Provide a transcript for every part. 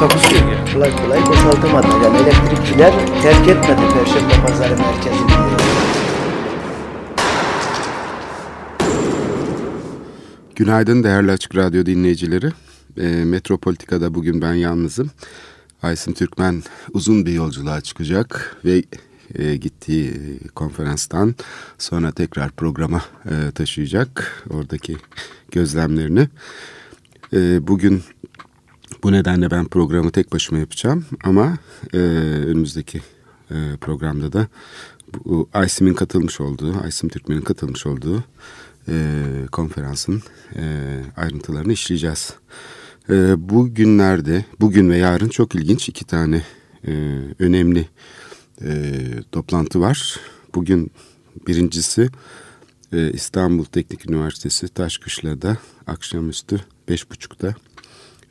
Takusuyor yani. Kolay kolay boşaltamadı. Yani elektrikçiler terk etmedi Perşembe Pazarı merkezini. Günaydın değerli Açık Radyo dinleyicileri. E, Metropolitika'da bugün ben yalnızım. Aysim Türkmen uzun bir yolculuğa çıkacak ve e, gittiği konferanstan sonra tekrar programa e, taşıyacak oradaki gözlemlerini. E, bugün bu nedenle ben programı tek başıma yapacağım ama e, önümüzdeki e, programda da bu Aysim'in katılmış olduğu, Aysim Türkmen'in katılmış olduğu e, konferansın e, ayrıntılarını işleyeceğiz. E, bu günlerde, bugün ve yarın çok ilginç iki tane e, önemli e, toplantı var. Bugün birincisi e, İstanbul Teknik Üniversitesi Taşkışla'da akşamüstü beş buçukta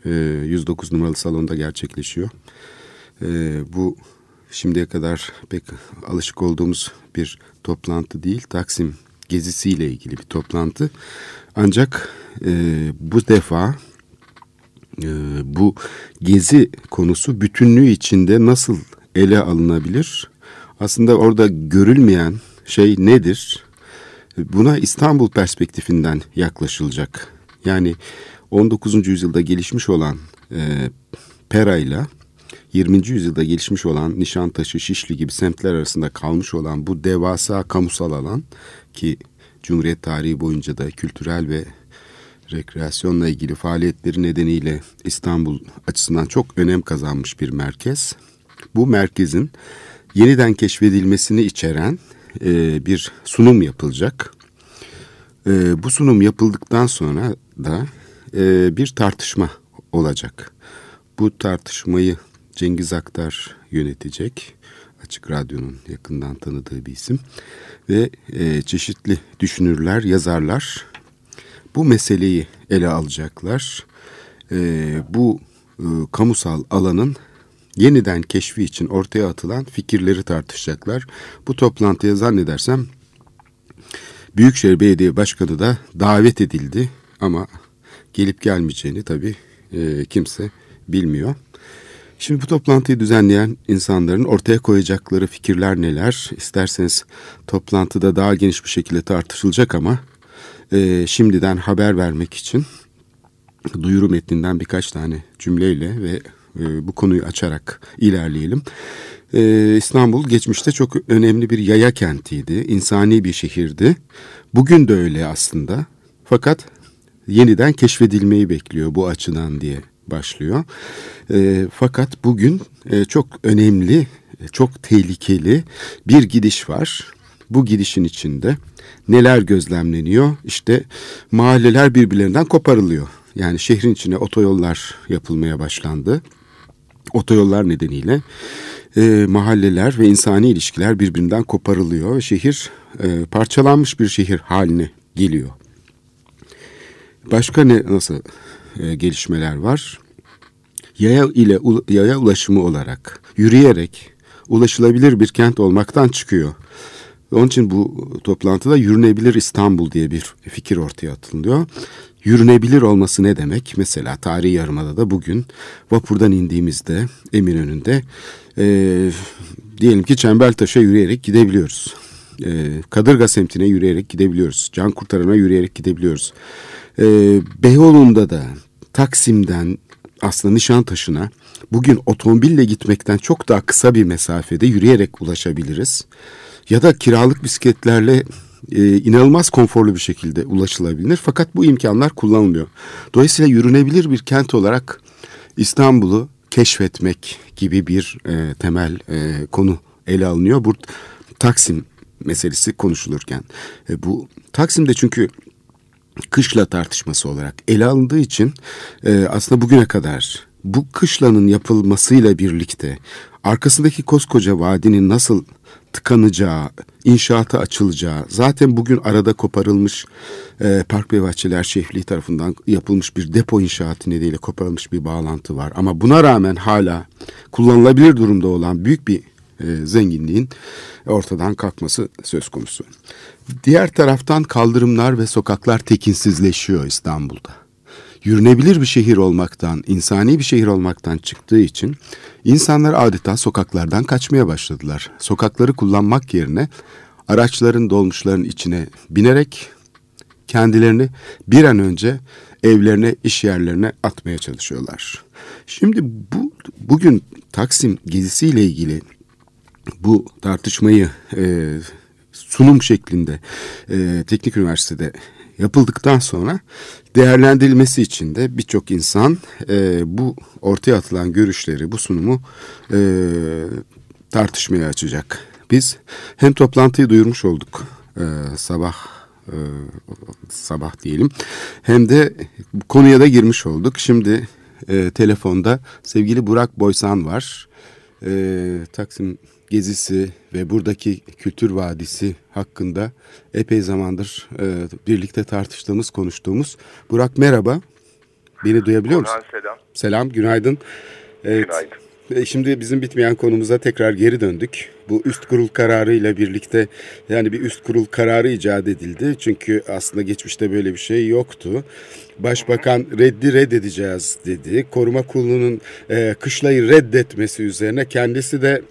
e, 109 numaralı salonda gerçekleşiyor. E, bu şimdiye kadar pek alışık olduğumuz bir toplantı değil. Taksim gezisiyle ilgili bir toplantı. Ancak e, bu defa e, bu gezi konusu bütünlüğü içinde nasıl ele alınabilir? Aslında orada görülmeyen şey nedir? Buna İstanbul perspektifinden yaklaşılacak. Yani 19. yüzyılda gelişmiş olan e, Pera ile 20. yüzyılda gelişmiş olan Nişantaşı, Şişli gibi semtler arasında kalmış olan bu devasa kamusal alan ki Cumhuriyet tarihi boyunca da kültürel ve rekreasyonla ilgili faaliyetleri nedeniyle İstanbul açısından çok önem kazanmış bir merkez. Bu merkezin yeniden keşfedilmesini içeren e, bir sunum yapılacak. E, bu sunum yapıldıktan sonra da e, bir tartışma olacak. Bu tartışmayı Cengiz Aktar yönetecek. Açık Radyo'nun yakından tanıdığı bir isim. Ve e, çeşitli düşünürler, yazarlar bu meseleyi ele alacaklar. E, bu e, kamusal alanın yeniden keşfi için ortaya atılan fikirleri tartışacaklar. Bu toplantıya zannedersem Büyükşehir Belediye Başkanı da davet edildi ama gelip gelmeyeceğini tabii e, kimse bilmiyor. Şimdi bu toplantıyı düzenleyen insanların ortaya koyacakları fikirler neler? İsterseniz toplantıda daha geniş bir şekilde tartışılacak ama e, şimdiden haber vermek için duyuru metninden birkaç tane cümleyle ve e, bu konuyu açarak ilerleyelim. E, İstanbul geçmişte çok önemli bir yaya kentiydi, insani bir şehirdi. Bugün de öyle aslında. Fakat yeniden keşfedilmeyi bekliyor bu açıdan diye başlıyor. E, fakat bugün e, çok önemli, çok tehlikeli bir gidiş var. Bu gidişin içinde neler gözlemleniyor? İşte mahalleler birbirlerinden koparılıyor. Yani şehrin içine otoyollar yapılmaya başlandı. Otoyollar nedeniyle e, mahalleler ve insani ilişkiler birbirinden koparılıyor ve şehir e, parçalanmış bir şehir haline geliyor. Başka ne nasıl e, gelişmeler var? Yaya ile yaya ulaşımı olarak yürüyerek ulaşılabilir bir kent olmaktan çıkıyor. Onun için bu toplantıda yürünebilir İstanbul diye bir fikir ortaya atılıyor. Yürünebilir olması ne demek? Mesela tarihi yarımada da bugün vapurdan indiğimizde Eminönü'nde e, diyelim ki Çembertaş'a yürüyerek gidebiliyoruz. E, Kadırga semtine yürüyerek gidebiliyoruz. Can Kurtaran'a yürüyerek gidebiliyoruz. E, Beyoğlu'nda da Taksim'den aslında Nişantaşı'na bugün otomobille gitmekten çok daha kısa bir mesafede yürüyerek ulaşabiliriz. Ya da kiralık bisikletlerle e, inanılmaz konforlu bir şekilde ulaşılabilir. Fakat bu imkanlar kullanılmıyor. Dolayısıyla yürünebilir bir kent olarak İstanbul'u keşfetmek gibi bir e, temel e, konu ele alınıyor. Bu Taksim meselesi konuşulurken. E, bu Taksim'de çünkü kışla tartışması olarak ele alındığı için e, aslında bugüne kadar bu kışlanın yapılmasıyla birlikte arkasındaki koskoca vadinin nasıl tıkanacağı, inşaata açılacağı, zaten bugün arada koparılmış e, Park ve Bahçeler Şehirliği tarafından yapılmış bir depo inşaatı nedeniyle koparılmış bir bağlantı var. Ama buna rağmen hala kullanılabilir durumda olan büyük bir e, zenginliğin ortadan kalkması söz konusu. Diğer taraftan kaldırımlar ve sokaklar tekinsizleşiyor İstanbul'da yürünebilir bir şehir olmaktan, insani bir şehir olmaktan çıktığı için insanlar adeta sokaklardan kaçmaya başladılar. Sokakları kullanmak yerine araçların dolmuşların içine binerek kendilerini bir an önce evlerine, iş yerlerine atmaya çalışıyorlar. Şimdi bu bugün Taksim gezisiyle ilgili bu tartışmayı e, sunum şeklinde e, Teknik Üniversitede yapıldıktan sonra değerlendirilmesi için de birçok insan e, bu ortaya atılan görüşleri, bu sunumu e, tartışmaya açacak. Biz hem toplantıyı duyurmuş olduk e, sabah e, sabah diyelim hem de konuya da girmiş olduk. Şimdi e, telefonda sevgili Burak Boysan var. E, Taksim gezisi ve buradaki kültür vadisi hakkında epey zamandır e, birlikte tartıştığımız, konuştuğumuz. Burak merhaba. Beni duyabiliyor musun? selam. Selam, günaydın. Evet. Günaydın. E, şimdi bizim bitmeyen konumuza tekrar geri döndük. Bu üst kurul kararı ile birlikte yani bir üst kurul kararı icat edildi. Çünkü aslında geçmişte böyle bir şey yoktu. Başbakan reddi reddedeceğiz dedi. Koruma kurulunun e, kışlayı reddetmesi üzerine kendisi de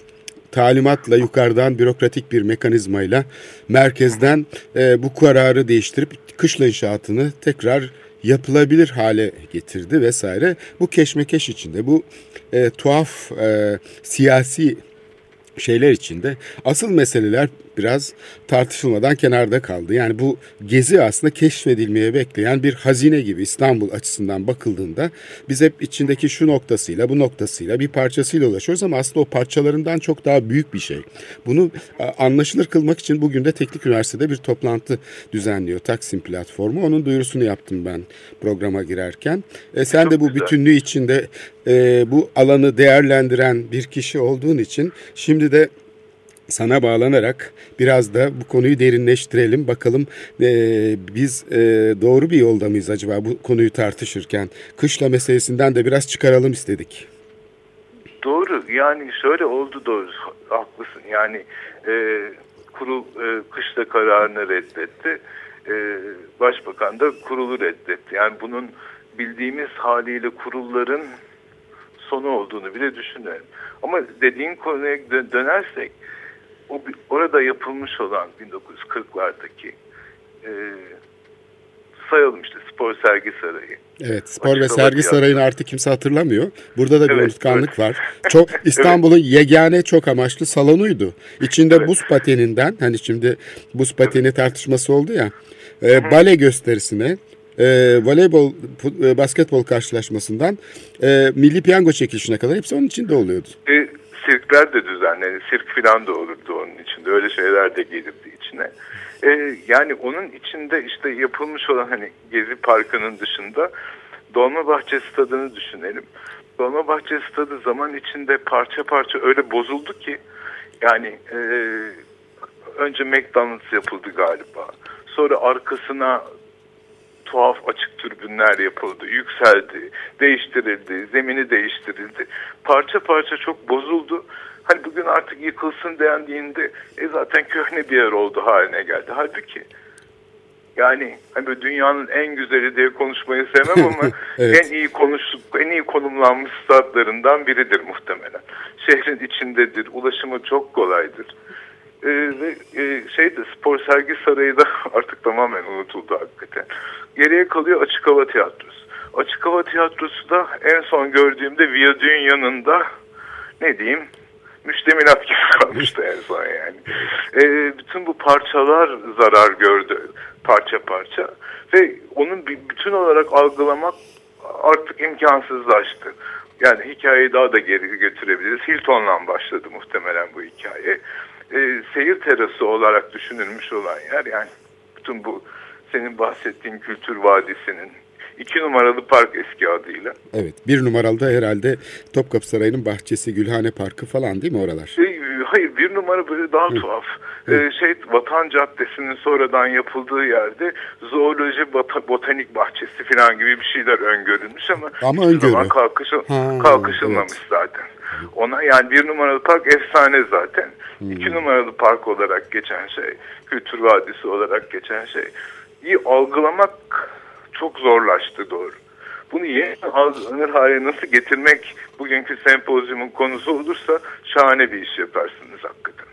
talimatla yukarıdan bürokratik bir mekanizmayla merkezden e, bu kararı değiştirip kışla inşaatını tekrar yapılabilir hale getirdi vesaire. Bu keşmekeş içinde bu e, tuhaf e, siyasi şeyler içinde asıl meseleler biraz tartışılmadan kenarda kaldı. Yani bu gezi aslında keşfedilmeye bekleyen bir hazine gibi İstanbul açısından bakıldığında biz hep içindeki şu noktasıyla bu noktasıyla bir parçasıyla ulaşıyoruz ama aslında o parçalarından çok daha büyük bir şey. Bunu anlaşılır kılmak için bugün de Teknik Üniversitede bir toplantı düzenliyor Taksim platformu. Onun duyurusunu yaptım ben programa girerken. E, sen de bu bütünlüğü içinde e, bu alanı değerlendiren bir kişi olduğun için şimdi de sana bağlanarak biraz da bu konuyu derinleştirelim. Bakalım e, biz e, doğru bir yolda mıyız acaba bu konuyu tartışırken? Kışla meselesinden de biraz çıkaralım istedik. Doğru yani şöyle oldu doğru haklısın yani e, kurul e, kışla kararını reddetti. E, Başbakan da kurulu reddetti. Yani bunun bildiğimiz haliyle kurulların sonu olduğunu bile düşünüyorum. Ama dediğin konuya dönersek o orada yapılmış olan 1940'lardaki e, sayalım işte spor sergi sarayı. Evet spor Açık ve sergi sarayını artık kimse hatırlamıyor. Burada da bir evet, unutkanlık evet. var. Çok İstanbul'un evet. yegane çok amaçlı salonuydu. İçinde evet. buz pateninden hani şimdi buz pateni evet. tartışması oldu ya. E, bale gösterisine e, voleybol, e, basketbol karşılaşmasından e, milli piyango çekilişine kadar hepsi onun içinde oluyordu. E, sirkler de düzenlenir. Sirk falan da olurdu onun içinde. Öyle şeyler de gelirdi içine. Ee, yani onun içinde işte yapılmış olan hani Gezi Parkı'nın dışında Dolmabahçe Stadı'nı düşünelim. Dolmabahçe Stadı zaman içinde parça parça öyle bozuldu ki yani e, önce McDonald's yapıldı galiba. Sonra arkasına tuhaf açık türbünler yapıldı, yükseldi, değiştirildi, zemini değiştirildi. Parça parça çok bozuldu. Hani bugün artık yıkılsın dendiğinde e zaten köhne bir yer oldu haline geldi. Halbuki yani hani böyle dünyanın en güzeli diye konuşmayı sevmem ama evet. en iyi konuşup en iyi konumlanmış statlarından biridir muhtemelen. Şehrin içindedir, ulaşımı çok kolaydır. Ee, ve e, şeyde spor sergi sarayı da artık tamamen unutuldu hakikaten. Geriye kalıyor açık hava tiyatrosu. Açık hava tiyatrosu da en son gördüğümde Viyadüğün yanında ne diyeyim müştemilat gibi kalmıştı en son yani. E, bütün bu parçalar zarar gördü parça parça ve onun bütün olarak algılamak artık imkansızlaştı. Yani hikayeyi daha da geri götürebiliriz. Hilton'la başladı muhtemelen bu hikaye. E, seyir terası olarak düşünülmüş olan yer yani bütün bu senin bahsettiğin kültür vadisinin iki numaralı park eski adıyla. Evet. Bir numaralı da herhalde Topkapı Sarayı'nın bahçesi, Gülhane Parkı falan değil mi oralar? E, hayır bir numara böyle daha tuhaf. E, şey Vatan Caddesi'nin sonradan yapıldığı yerde zooloji bota, botanik bahçesi falan gibi bir şeyler öngörülmüş ama, Ama öngörü. zaman kalkışıl, Ha, kalkışılmamış evet. zaten. Ona yani bir numaralı park efsane zaten. İki numaralı park olarak geçen şey, Kültür Vadisi olarak geçen şey. İyi algılamak çok zorlaştı doğru. Bunu yeni algılanır hale nasıl getirmek bugünkü sempozyumun konusu olursa şahane bir iş yaparsınız hakikaten.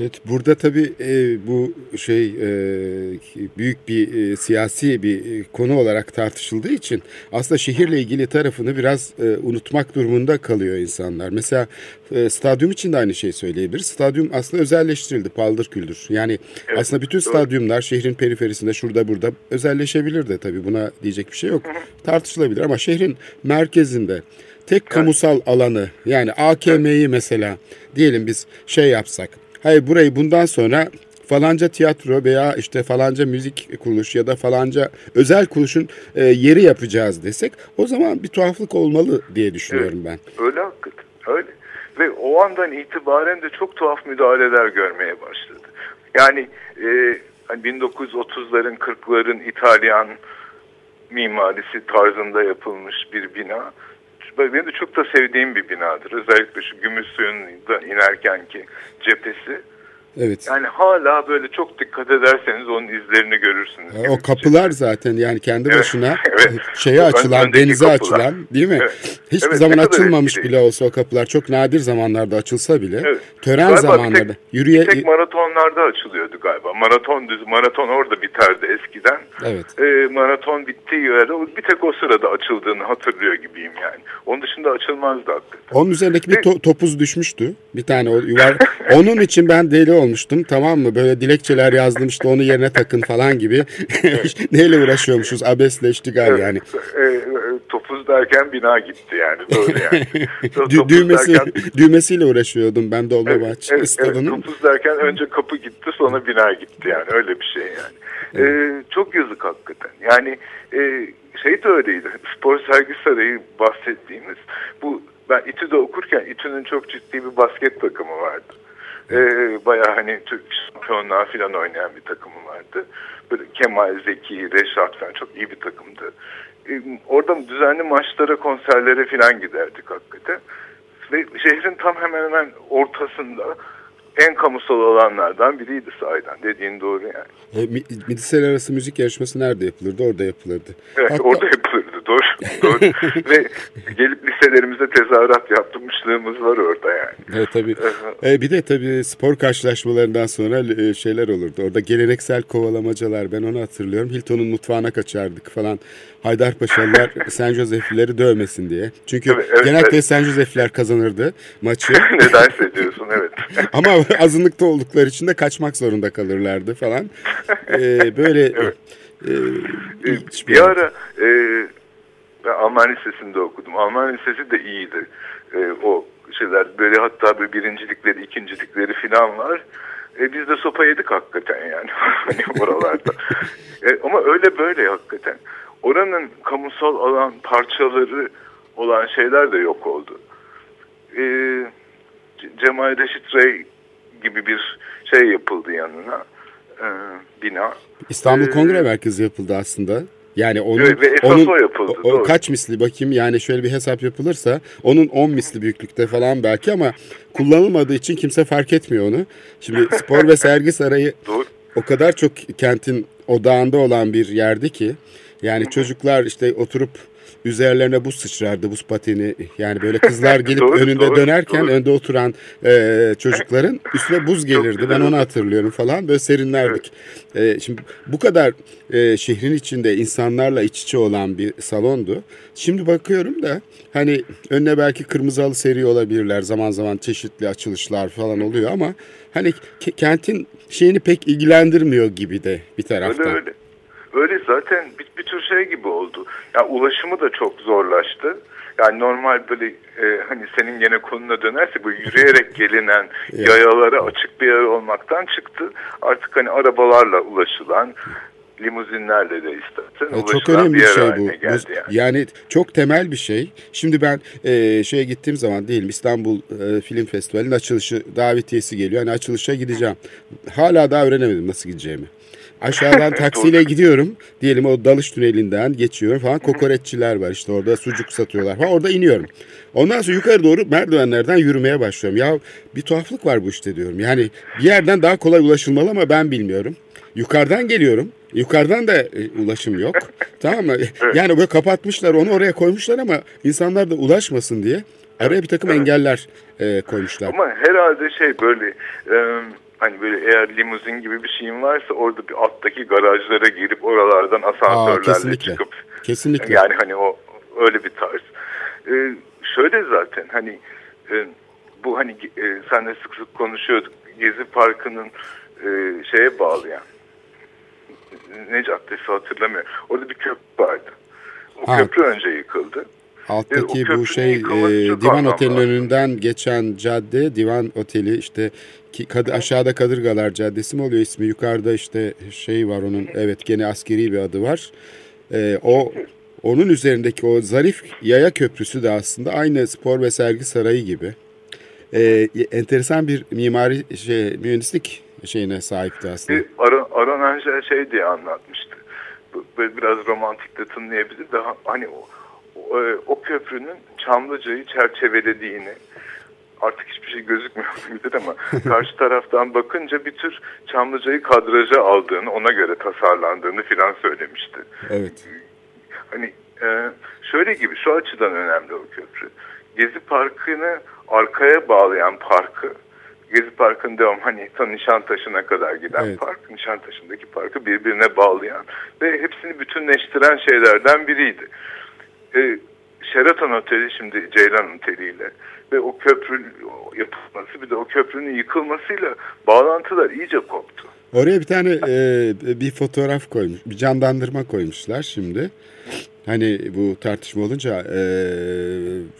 Evet, burada tabii e, bu şey e, büyük bir e, siyasi bir e, konu olarak tartışıldığı için aslında şehirle ilgili tarafını biraz e, unutmak durumunda kalıyor insanlar. Mesela e, stadyum için de aynı şeyi söyleyebiliriz. Stadyum aslında özelleştirildi, paldır küldür. Yani aslında bütün stadyumlar şehrin periferisinde şurada burada özelleşebilir de tabii buna diyecek bir şey yok. Tartışılabilir ama şehrin merkezinde tek kamusal alanı yani AKM'yi mesela diyelim biz şey yapsak. Hayır burayı bundan sonra falanca tiyatro veya işte falanca müzik kuruluş ya da falanca özel kuruluşun e, yeri yapacağız desek o zaman bir tuhaflık olmalı diye düşünüyorum ben. Öyle hakikaten öyle. Ve o andan itibaren de çok tuhaf müdahaleler görmeye başladı. Yani e, hani 1930'ların 40'ların İtalyan mimarisi tarzında yapılmış bir bina. Benim de çok da sevdiğim bir binadır. Özellikle şu gümüş suyunda inerken ki cephesi. Evet. Yani hala böyle çok dikkat ederseniz onun izlerini görürsünüz. E, O kapılar zaten yani kendi Evet, başına evet. şeye Ön- açılan, denize kapılar. açılan değil mi? Evet. Hiçbir Evet, zaman açılmamış bile olsa o kapılar. Çok nadir zamanlarda açılsa bile. Evet. Tören Galiba zamanlarda tek- yürüye tek maratonlarda açılıyordu galiba. Maraton düz, maraton orada biterdi eskiden. Evet. Ee, maraton bittiği yerde o- bir tek o sırada açıldığını hatırlıyor gibiyim yani. Onun dışında açılmazdı hakikaten. Onun üzerindeki bir to- topuz düşmüştü. Bir tane o yuvar. Onun için ben deli olmuştum tamam mı? Böyle dilekçeler yazdım işte onu yerine takın falan gibi. Neyle uğraşıyormuşuz? Abesle iştigal yani. Ee, e, topuz derken bina gitti yani. Doğru yani. Dü- düğmesi, derken- düğmesiyle uğraşıyordum ben Dolmabahçe Evet, evet, stadının. topuz derken önce kapı gitti sonra bina gitti yani öyle bir şey yani. Ee, çok yazık hakikaten. Yani e, şey de öyleydi. Spor sergi sarayı bahsettiğimiz bu ben İTÜ'de okurken İTÜ'nün çok ciddi bir basket takımı vardı. Ee, bayağı hani Türk şampiyonluğa falan oynayan bir takımı vardı. Böyle Kemal, Zeki, Reşat falan çok iyi bir takımdı. Ee, orada düzenli maçlara, konserlere falan giderdik hakikaten. Ve şehrin tam hemen hemen ortasında en kamusal olanlardan biriydi sahiden. Dediğin doğru yani. E, mi- Midisel arası müzik yarışması nerede yapılırdı? Orada yapılırdı. Evet Hatta- orada yapılırdı. Ve gelip liselerimize tezahürat yaptırmışlığımız var orada yani. Evet tabii. E, bir de tabii spor karşılaşmalarından sonra e, şeyler olurdu. Orada geleneksel kovalamacalar ben onu hatırlıyorum. Hilton'un mutfağına kaçardık falan. Haydarpaşalılar Sen Joseflileri dövmesin diye. Çünkü Evet, evet, genellikle evet. Sen Josefliler kazanırdı maçı. Nedense diyorsun evet. Ama azınlıkta oldukları için de kaçmak zorunda kalırlardı falan. E, böyle e, ilginç bir ara e, Alman Lisesi'nde okudum. Alman Lisesi de iyiydi. E, o şeyler böyle hatta bir birincilikleri, ikincilikleri falan var. E, biz de sopa yedik hakikaten yani hani oralarda. E, ama öyle böyle hakikaten. Oranın kamusal alan parçaları olan şeyler de yok oldu. E, Cemal Reşit Rey gibi bir şey yapıldı yanına. E, bina. İstanbul Ee, Kongre Merkezi yapıldı aslında. Yani onun, ve esas onun o yapıldı, o- o kaç misli bakayım yani şöyle bir hesap yapılırsa onun 10 misli büyüklükte falan belki ama kullanılmadığı için kimse fark etmiyor onu. Şimdi spor ve sergi sarayı Doğru. o kadar çok kentin odağında olan bir yerdi ki yani çocuklar işte oturup üzerlerine buz sıçrardı buz pateni yani böyle kızlar gelip Doğru, önünde doğru, dönerken doğru. önde oturan e, çocukların üstüne buz gelirdi ben onu hatırlıyorum falan böyle serinlerdik. E, şimdi bu kadar e, şehrin içinde insanlarla iç içe olan bir salondu. Şimdi bakıyorum da hani önüne belki kırmızı halı seri olabilirler zaman zaman çeşitli açılışlar falan oluyor ama hani ke- kentin şeyini pek ilgilendirmiyor gibi de bir taraftan. Öyle öyle. Öyle zaten bir, bir tür şey gibi oldu. Yani ulaşımı da çok zorlaştı. Yani normal böyle e, hani senin gene konuna dönerse bu yürüyerek gelinen yayalara açık bir yer olmaktan çıktı. Artık hani arabalarla ulaşılan limuzinlerle de istersen E, çok önemli bir şey bu. yani. Yani çok temel bir şey. Şimdi ben e, şeye gittiğim zaman diyelim İstanbul e, Film Festivali'nin açılışı davetiyesi geliyor. Hani açılışa gideceğim. Hala daha öğrenemedim nasıl gideceğimi. Aşağıdan taksiyle gidiyorum. Diyelim o dalış tünelinden geçiyorum falan. Kokoreççiler var işte orada sucuk satıyorlar falan. Orada iniyorum. Ondan sonra yukarı doğru merdivenlerden yürümeye başlıyorum. Ya bir tuhaflık var bu işte diyorum. Yani bir yerden daha kolay ulaşılmalı ama ben bilmiyorum. Yukarıdan geliyorum. Yukarıdan da e, ulaşım yok. tamam mı? Yani böyle kapatmışlar onu oraya koymuşlar ama insanlar da ulaşmasın diye araya bir takım engeller e, koymuşlar. Ama herhalde şey böyle e, hani böyle eğer limuzin gibi bir şeyin varsa orada bir alttaki garajlara girip oralardan Aa, asansörlerle kesinlikle. çıkıp Kesinlikle. yani hani o öyle bir tarz. E, şöyle zaten hani e, bu hani e, senle sık sık konuşuyorduk Gezi Parkı'nın e, şeye bağlayan ne caddesi hatırlamıyorum. Orada bir köprü vardı. O Ha. köprü önce yıkıldı. Alttaki E, bu şey e, Divan Oteli'nin önünden geçen cadde Divan Oteli işte ki, kadı, aşağıda Kadırgalar Caddesi mi oluyor ismi? Yukarıda işte şey var onun evet gene askeri bir adı var. E, o onun üzerindeki o zarif yaya köprüsü de aslında aynı spor ve sergi sarayı gibi. E, enteresan bir mimari şey mühendislik şeyine sahipti aslında. Aron, Aron Angel şey diye anlatmıştı. Böyle biraz romantik de tınlayabilir de ha- hani o, o, e, o köprünün Çamlıca'yı çerçevelediğini artık hiçbir şey gözükmüyor olabilir ama karşı taraftan bakınca bir tür Çamlıca'yı kadraja aldığını ona göre tasarlandığını filan söylemişti. Evet. Hani e, şöyle gibi şu açıdan önemli o köprü. Gezi Parkı'nı arkaya bağlayan parkı Gezi Parkı'nın devam hani ta Nişantaşı'na kadar giden Evet. park, Nişantaşı'ndaki parkı birbirine bağlayan ve hepsini bütünleştiren şeylerden biriydi. E, Sheraton Oteli şimdi Ceylan Oteli ile ve o köprü yapılması bir de o köprünün yıkılmasıyla bağlantılar iyice koptu. Oraya bir tane e, bir fotoğraf koymuş, bir canlandırma koymuşlar şimdi. Hani bu tartışma olunca e,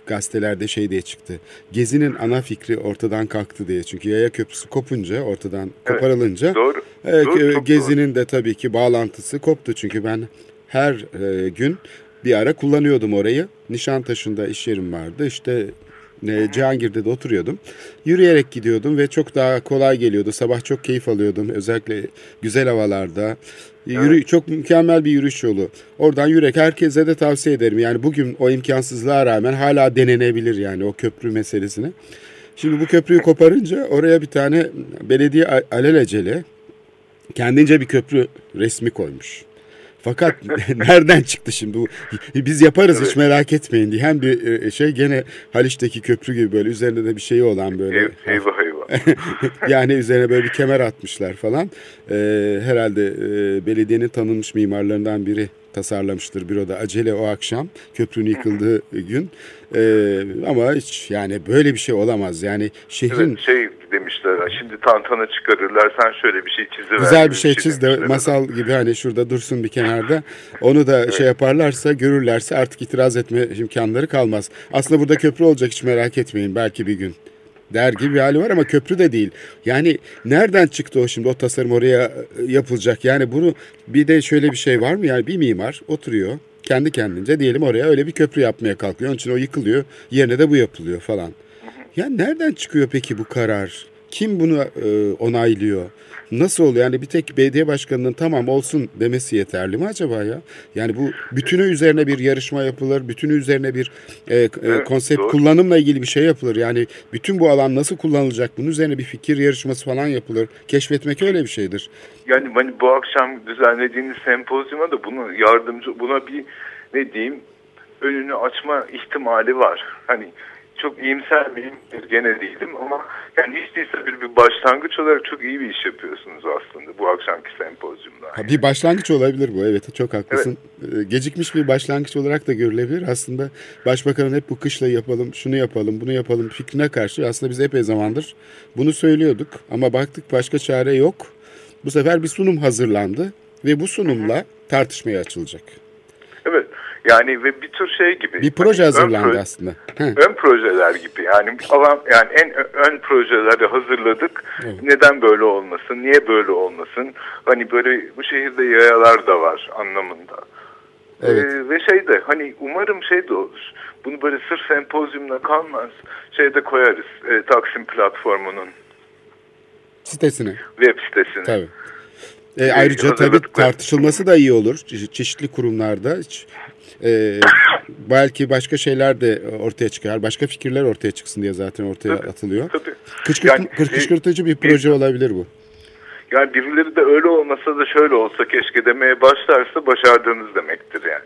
gazetelerde şey diye çıktı. Gezi'nin ana fikri ortadan kalktı diye. Çünkü yaya köprüsü kopunca, ortadan koparılınca Doğru. Evet, Doğru, e, Gezi'nin de tabii ki bağlantısı koptu. Çünkü ben her e, gün bir ara kullanıyordum orayı. Nişantaşı'nda iş yerim vardı. İşte e, Cihangir'de de oturuyordum. Yürüyerek gidiyordum ve çok daha kolay geliyordu. Sabah çok keyif alıyordum. Özellikle güzel havalarda. Yürü, Çok mükemmel bir yürüyüş yolu. Oradan yürek herkese de tavsiye ederim. Yani bugün o imkansızlığa rağmen hala denenebilir yani o köprü meselesini. Şimdi bu köprüyü koparınca oraya bir tane belediye alelacele kendince bir köprü resmi koymuş. Fakat nereden çıktı şimdi bu? Biz yaparız hiç merak etmeyin diye. Hem bir e, şey gene Haliç'teki köprü gibi böyle üzerinde de bir şey olan böyle. Ev, eyvah eyvah. yani üzerine böyle bir kemer atmışlar falan. Ee, herhalde e, belediyenin tanınmış mimarlarından biri tasarlamıştır büroda acele o akşam köprünün yıkıldığı gün. Ee, ama hiç yani böyle bir şey olamaz. Yani şehrin Evet, şey demişler şimdi tantana çıkarırlar sen şöyle bir şey çiziver. Güzel bir şey çiz de masal gibi hani şurada dursun bir kenarda. Onu da şey yaparlarsa görürlerse artık itiraz etme imkanları kalmaz. Aslında burada köprü olacak hiç merak etmeyin belki bir gün. Der gibi bir hali var ama köprü de değil. Yani nereden çıktı o şimdi o tasarım oraya e, yapılacak? Yani bunu bir de şöyle bir şey var mı? Yani bir mimar oturuyor kendi kendince diyelim oraya öyle bir köprü yapmaya kalkıyor. Onun için o yıkılıyor. Yerine de bu yapılıyor falan. Ya nereden çıkıyor peki bu karar? Kim bunu e, onaylıyor? Nasıl oluyor? Yani bir tek belediye başkanının tamam olsun demesi yeterli mi acaba ya? Yani bu bütünü üzerine bir yarışma yapılır, bütünü üzerine bir e, e, Evet, konsept doğru. kullanımla ilgili bir şey yapılır. Yani bütün bu alan nasıl kullanılacak? Bunun üzerine bir fikir yarışması falan yapılır. Keşfetmek öyle bir şeydir. Yani hani bu akşam düzenlediğiniz sempozyuma da bunu yardımcı buna bir ne diyeyim önünü açma ihtimali var. Hani çok iyimser miyim gene değilim ama yani hiç değilse bir, bir başlangıç olarak çok iyi bir iş yapıyorsunuz aslında bu akşamki sempozyumda. Ha, bir başlangıç olabilir bu. Evet çok haklısın. Ee, Gecikmiş bir başlangıç olarak da görülebilir. Aslında başbakanın hep bu kışla yapalım, şunu yapalım, bunu yapalım fikrine karşı aslında biz epey zamandır bunu söylüyorduk. Ama baktık başka çare yok. Bu sefer bir sunum hazırlandı ve bu sunumla tartışmaya açılacak. Evet. Yani ve bir tür şey gibi. Bir proje ön hazırlandı pro- aslında. Hı. ön projeler gibi yani alan yani en ön projeleri hazırladık. Neden böyle olmasın? Niye böyle olmasın? Hani böyle bu şehirde yayalar da var anlamında. Evet. Ee, ve şey de hani umarım şey de olur. Bunu böyle sırf sempozyumla kalmaz. Şeyde koyarız. e, Taksim platformunun Sitesine. web sitesine. Tabii. E, ayrıca tabii tartışılması da iyi olur. Çe- çeşitli kurumlarda. E, belki başka şeyler de ortaya çıkar. Başka fikirler ortaya çıksın diye zaten ortaya Tabii. atılıyor. Tabii. Kışkırt, Yani, e, kışkırtıcı bir proje olabilir bu. Yani birileri de öyle olmasa da şöyle olsa keşke demeye başlarsa başardığınız demektir yani.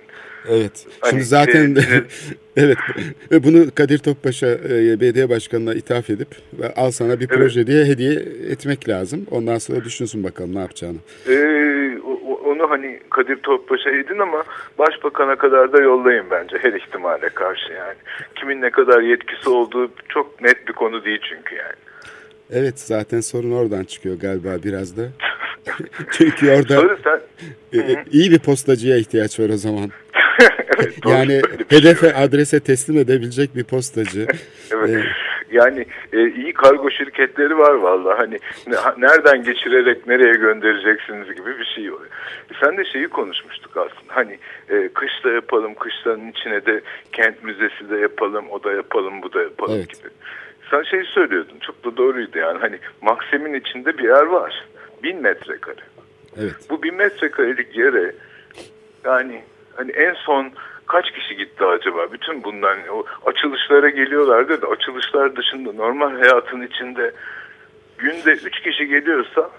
Evet. Hani, Şimdi zaten e, evet ve bunu Kadir Topbaş'a e, belediye başkanına ithaf edip ve al sana bir proje diye hediye etmek lazım. Ondan sonra düşünsün bakalım ne yapacağını. Ee, onu hani Kadir Topbaş'a edin ama başbakana kadar da yollayın bence her ihtimale karşı yani. Kimin ne kadar yetkisi olduğu çok net bir konu değil çünkü yani. Evet zaten sorun oradan çıkıyor galiba biraz da. Çünkü orada sen e, iyi bir postacıya ihtiyaç var o zaman. Evet, Yani şey hedefe var. adrese teslim edebilecek bir postacı. Evet. E, Yani e, iyi kargo şirketleri var vallahi hani ne- ha- nereden geçirerek nereye göndereceksiniz gibi bir şey oluyor. Sen de şeyi konuşmuştuk aslında hani e, kışla yapalım kışlanın içine de kent müzesi de yapalım o da yapalım bu da yapalım Evet. gibi. Sen şey söylüyordun çok da doğruydu yani hani Maksim'in içinde bir yer var bin metrekare. evet. Bu bin metrekarelik yere yani hani en son kaç kişi gitti acaba? Bütün bundan o açılışlara geliyorlardı da açılışlar dışında normal hayatın içinde günde üç kişi geliyorsa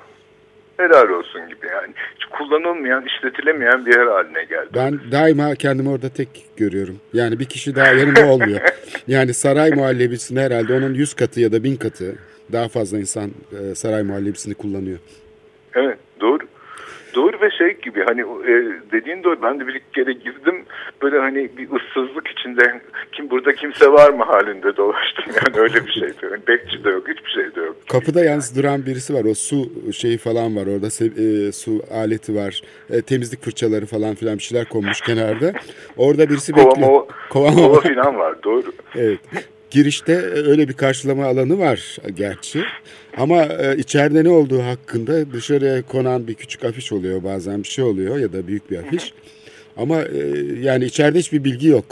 helal olsun gibi yani. Hiç kullanılmayan, işletilemeyen bir yer haline geldi. Ben daima kendimi orada tek görüyorum. Yani bir kişi daha yanımda olmuyor. Yani saray muhallebisinde herhalde onun 100 katı ya da 1000 katı daha fazla insan e, saray muhallebisini kullanıyor. Evet doğru. Doğru ve şey gibi hani e, dediğin doğru ben de bir kere girdim böyle hani bir ıssızlık içinde kim burada kimse var mı halinde dolaştım yani öyle bir şeydi. Yani bekçi de yok hiçbir şey de yok. Kapıda yalnız duran birisi var. O su şeyi falan var orada. e, su aleti var. E, temizlik fırçaları falan filan bir şeyler konmuş kenarda. Orada birisi bekliyor. mova, Kova, kova falan var doğru. Evet. Girişte öyle bir karşılama alanı var gerçi. Ama e, içeride ne olduğu hakkında dışarıya konan bir küçük afiş oluyor bazen bir şey oluyor ya da büyük bir afiş. Ama e, yani içeride hiçbir bilgi yok.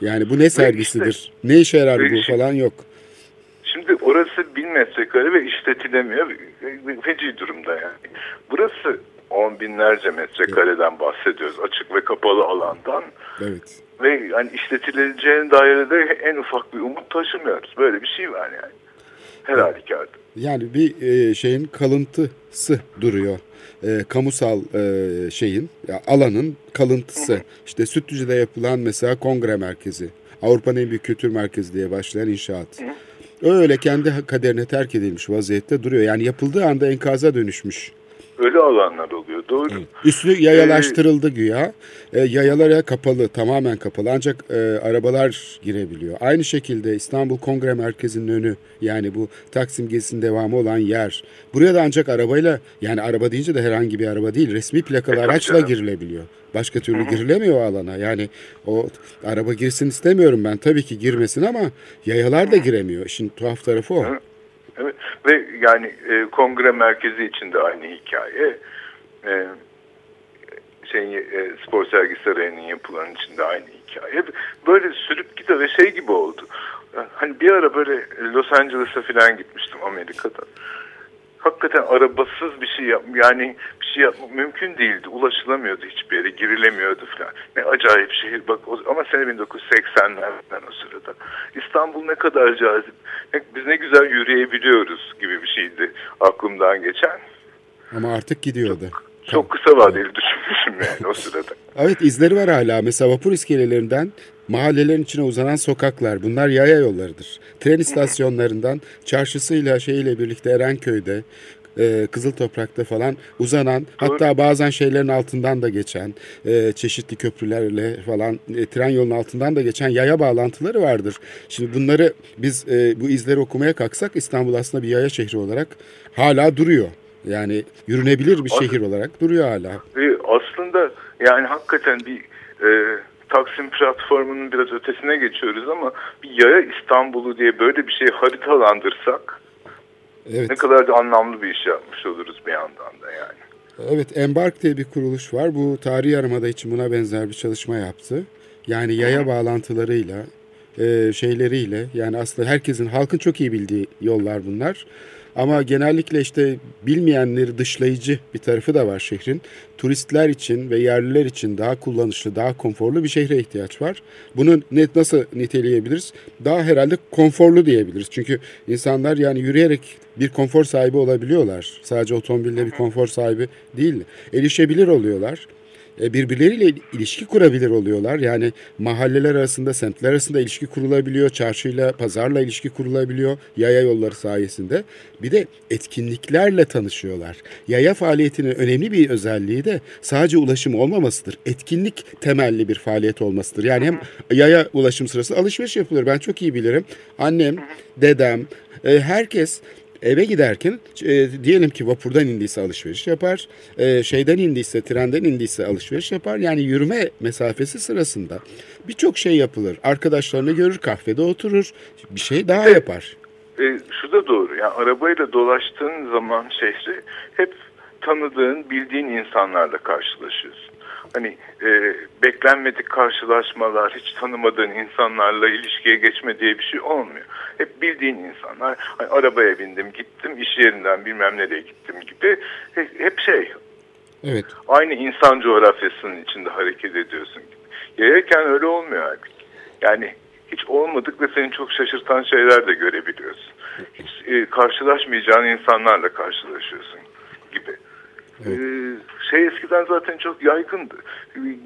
Yani bu ne sergisidir, ne işe yarar bu işte- falan yok. Şimdi orası bin metrekare ve işletilemiyor. Feci durumda yani. Burası on binlerce metrekareden bahsediyoruz. Açık ve kapalı alandan. Evet. Ve yani işletileceğine dair de en ufak bir umut taşımıyoruz. Böyle bir şey var yani. Her halükarda. Yani bir e, şeyin kalıntısı duruyor. E, kamusal e, şeyin, ya alanın kalıntısı. İşte Sütlüce'de yapılan mesela kongre merkezi. Avrupa'nın en büyük kültür merkezi diye başlayan inşaat. Öyle kendi kaderine terk edilmiş vaziyette duruyor. Yani yapıldığı anda enkaza dönüşmüş. Öyle alanlar oluyor. Doğru. Üstü yayalaştırıldı güya. E, yayalara kapalı, tamamen kapalı. Ancak e, arabalar girebiliyor. Aynı şekilde İstanbul Kongre Merkezi'nin önü yani bu Taksim gezisinin devamı olan yer. Buraya da ancak arabayla yani araba deyince de herhangi bir araba değil. Resmi plakalı E, araçla girilebiliyor. Başka türlü girilemiyor o alana. Yani o araba girsin istemiyorum ben. Tabii ki girmesin ama yayalar da giremiyor. İşin tuhaf tarafı o. Ve yani e, kongre merkezi içinde aynı hikaye. E, şey, e, spor sergi sarayının yapılan içinde aynı hikaye. Böyle sürüp gidiyor ve şey gibi oldu. Hani bir ara böyle Los Angeles'a falan gitmiştim Amerika'da. Hakikaten arabasız bir şey yap yani bir şey yapmak mümkün değildi. Ulaşılamıyordu hiçbir yere, girilemiyordu falan. Ne acayip şehir bak o- ama sene 1980'lerden o sırada. İstanbul ne kadar cazip. Ne- Biz ne güzel yürüyebiliyoruz gibi bir şeydi aklımdan geçen. Ama artık gidiyordu. Çok kısa vadeli düşünmüşüm yani o sırada. Evet izleri var hala. Mesela vapur iskelelerinden mahallelerin içine uzanan sokaklar. Bunlar yaya yollarıdır. Tren istasyonlarından çarşısıyla şeyiyle birlikte Erenköy'de, e, Kızıl Toprak'ta falan uzanan hatta bazen şeylerin altından da geçen e, çeşitli köprülerle falan e, tren yolunun altından da geçen yaya bağlantıları vardır. Şimdi bunları biz e, bu izleri okumaya kalksak İstanbul aslında bir yaya şehri olarak hala duruyor. Yani yürünebilir bir şehir olarak duruyor hala. Aslında yani hakikaten bir e, Taksim platformunun biraz ötesine geçiyoruz ama bir yaya İstanbul'u diye böyle bir şey haritalandırsak Evet. ne kadar da anlamlı bir iş yapmış oluruz bir yandan da yani. Evet, Embark diye bir kuruluş var. Bu tarihi yarımada için buna benzer bir çalışma yaptı. Yani yaya bağlantılarıyla, e, şeyleriyle yani aslında herkesin, halkın çok iyi bildiği yollar bunlar. Ama genellikle işte bilmeyenleri dışlayıcı bir tarafı da var şehrin. Turistler için ve yerliler için daha kullanışlı, daha konforlu bir şehre ihtiyaç var. Bunu net nasıl niteleyebiliriz? Daha herhalde konforlu diyebiliriz. Çünkü insanlar yani yürüyerek bir konfor sahibi olabiliyorlar. Sadece otomobille bir konfor sahibi değil. Erişebilir oluyorlar birbirleriyle ilişki kurabilir oluyorlar. Yani mahalleler arasında, semtler arasında ilişki kurulabiliyor. Çarşıyla, pazarla ilişki kurulabiliyor yaya yolları sayesinde. Bir de etkinliklerle tanışıyorlar. Yaya faaliyetinin önemli bir özelliği de sadece ulaşım olmamasıdır. Etkinlik temelli bir faaliyet olmasıdır. Yani hem yaya ulaşım sırasında alışveriş yapılır. Ben çok iyi bilirim. Annem, dedem, e, herkes eve giderken e, diyelim ki vapurdan indiyse alışveriş yapar, e, şeyden indiyse, trenden indiyse alışveriş yapar. Yani yürüme mesafesi sırasında birçok şey yapılır. Arkadaşlarını görür, kahvede oturur, bir şey daha yapar. E, şu da doğru. Yani arabayla dolaştığın zaman şehri hep tanıdığın, bildiğin insanlarla karşılaşıyorsun. Hani e, beklenmedik karşılaşmalar, hiç tanımadığın insanlarla ilişkiye geçme diye bir şey olmuyor. Hep bildiğin insanlar, hani arabaya bindim, gittim, iş yerinden bilmem nereye gittim gibi. Hep, hep şey, Evet. aynı insan coğrafyasının içinde hareket ediyorsun gibi. Yayarken öyle olmuyor halbuki. Yani hiç olmadık ve seni çok şaşırtan şeyler de görebiliyorsun. Hiç e, karşılaşmayacağın insanlarla karşılaşıyorsun gibi. Evet. Ee, şey eskiden zaten çok yaygındı.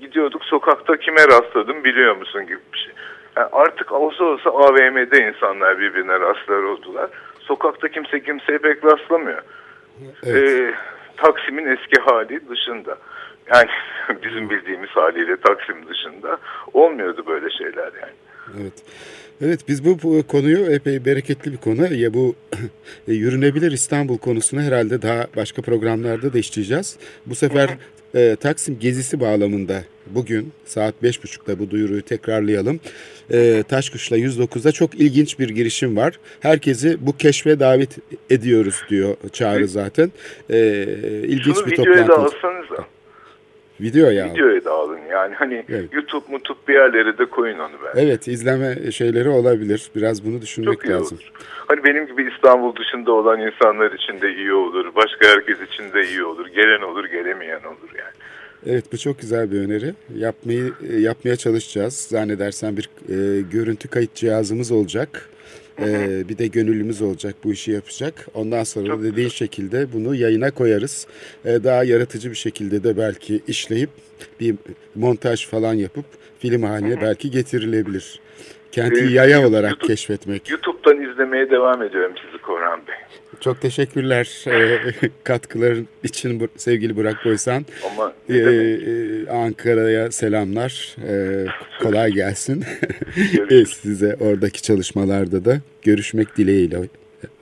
Gidiyorduk sokakta kime rastladım biliyor musun gibi bir şey. Yani artık olsa olsa AVM'de insanlar birbirine rastlar oldular. Sokakta kimse kimseye pek rastlamıyor. Evet. Ee, Taksim'in eski hali dışında. Yani bizim bildiğimiz haliyle Taksim dışında olmuyordu böyle şeyler yani. Evet. Evet biz bu, konuyu epey bereketli bir konu. Ya bu e, yürünebilir İstanbul konusunu herhalde daha başka programlarda da işleyeceğiz. Bu sefer e, Taksim gezisi bağlamında bugün saat 5.30'da bu duyuruyu tekrarlayalım. E, Taşkışla 109'da çok ilginç bir girişim var. Herkesi bu keşfe davet ediyoruz diyor çağrı zaten. E, ilginç Şunu bir videoya da toplantı. alsanıza. Video ya. Videoya da alın yani. Hani Evet. YouTube mutup bir yerlere de koyun onu ben. Evet izleme şeyleri olabilir. Biraz bunu düşünmek Çok iyi lazım. olur. Hani benim gibi İstanbul dışında olan insanlar için de iyi olur. Başka herkes için de iyi olur. Gelen olur, gelemeyen olur yani. Evet bu çok güzel bir öneri. Yapmayı e, yapmaya çalışacağız. Zannedersen bir e, görüntü kayıt cihazımız olacak. E, bir de gönüllümüz olacak bu işi yapacak. Ondan sonra Çok dediğin şekilde bunu yayına koyarız. E, daha yaratıcı bir şekilde de belki işleyip bir montaj falan yapıp film haline belki getirilebilir. Kenti Ee, yaya olarak YouTube- keşfetmek. YouTube'dan izlemeye devam ediyorum sizi Korhan Bey. Çok teşekkürler e, katkıların için sevgili Burak Boysan. Ama demek? e, Ankara'ya selamlar. Ee, kolay gelsin. Görüşürüz. Size oradaki çalışmalarda da görüşmek dileğiyle.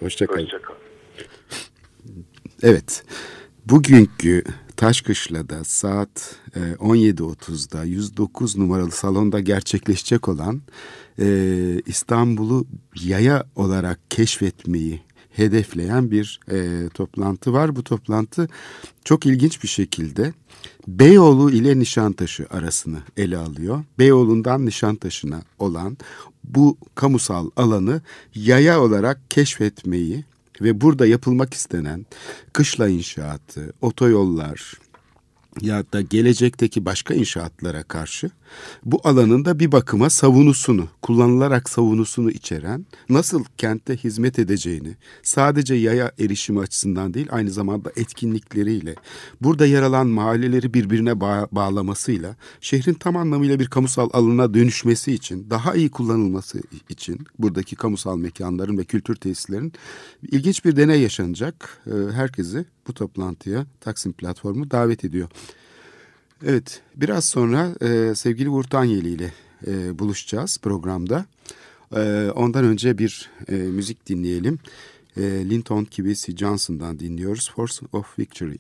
Hoşçakalın. Hoşçakalın. Evet. Bugünkü Taşkışla'da saat e, 17.30'da 109 numaralı salonda gerçekleşecek olan e, İstanbul'u yaya olarak keşfetmeyi hedefleyen bir e, toplantı var. Bu toplantı çok ilginç bir şekilde Beyoğlu ile Nişantaşı arasını ele alıyor. Beyoğlu'ndan Nişantaşı'na olan bu kamusal alanı yaya olarak keşfetmeyi ve burada yapılmak istenen kışla inşaatı, otoyollar ya da gelecekteki başka inşaatlara karşı bu alanın da bir bakıma savunusunu, kullanılarak savunusunu içeren nasıl kentte hizmet edeceğini sadece yaya erişimi açısından değil aynı zamanda etkinlikleriyle burada yer alan mahalleleri birbirine bağ- bağlamasıyla şehrin tam anlamıyla bir kamusal alana dönüşmesi için daha iyi kullanılması için buradaki kamusal mekanların ve kültür tesislerin ilginç bir deney yaşanacak. Ee, Herkesi bu toplantıya Taksim platformu davet ediyor. Evet, biraz sonra e, sevgili Uğur Tanyeli ile e, buluşacağız programda. E, ondan önce bir e, müzik dinleyelim. E, Linton Kibisi Johnson'dan dinliyoruz. Force of Victory.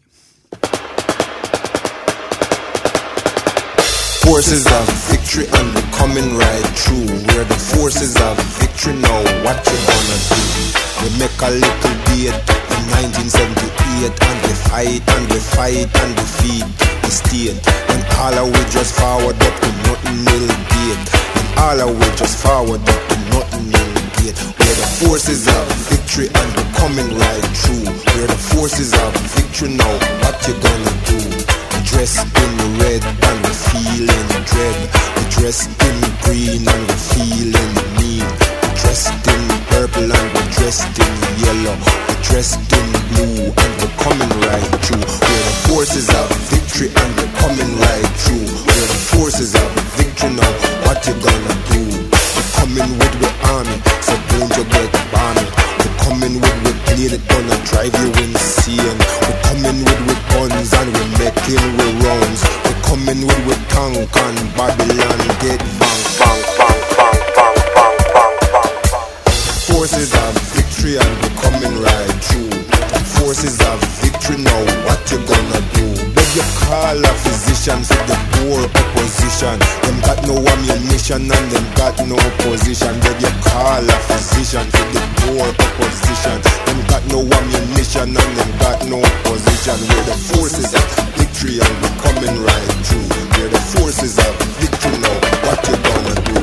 Forces of victory and we're coming right through. We're the forces of victory now. What you gonna do? We make a little date in 1978 and we fight and we fight and defeat the state. And all of we just forward up to nothing will gate. And all of we just forward up to nothing will gate. We're the forces of victory and we're coming right through. We're the forces of victory now. What you gonna do? We dressed in red and we're feeling dread. We dressed in green and we're feeling mean. We dressed in purple and we're dressed in yellow. We're dressed in blue and we're coming right through. We're the forces of victory and we're coming right through. We're the forces of victory now. What you gonna do? Coming with the army, so don't you get balmy. We're coming with plane, it gonna drive you insane. We're coming with with guns and we're making we rounds. We're coming with with tank and Babylon get bang bang bang bang bang bang bang bang. Forces of victory and we're coming right through. Forces of victory now, what you gonna do? You call a physician for the poor opposition. Them got no ammunition and them got no position. Beg you call a physician for the poor opposition. Them got no ammunition and them got no position. We're the forces of victory and we're coming right through. We're the forces of victory now. What you gonna do?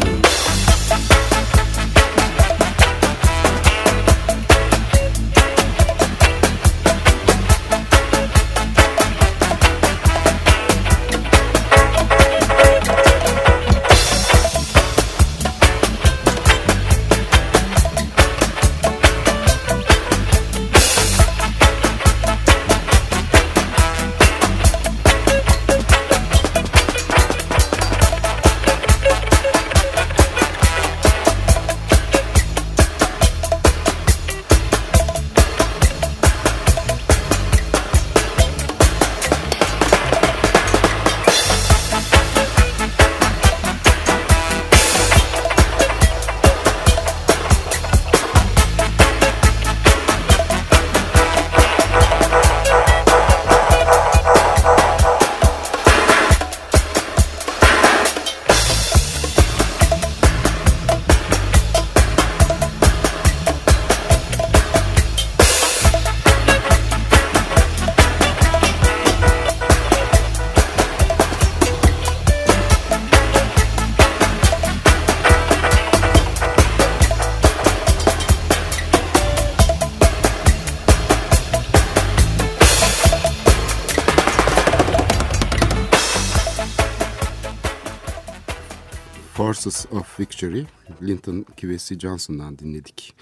Of Victory, Linton Kvesi Johnson'dan dinledik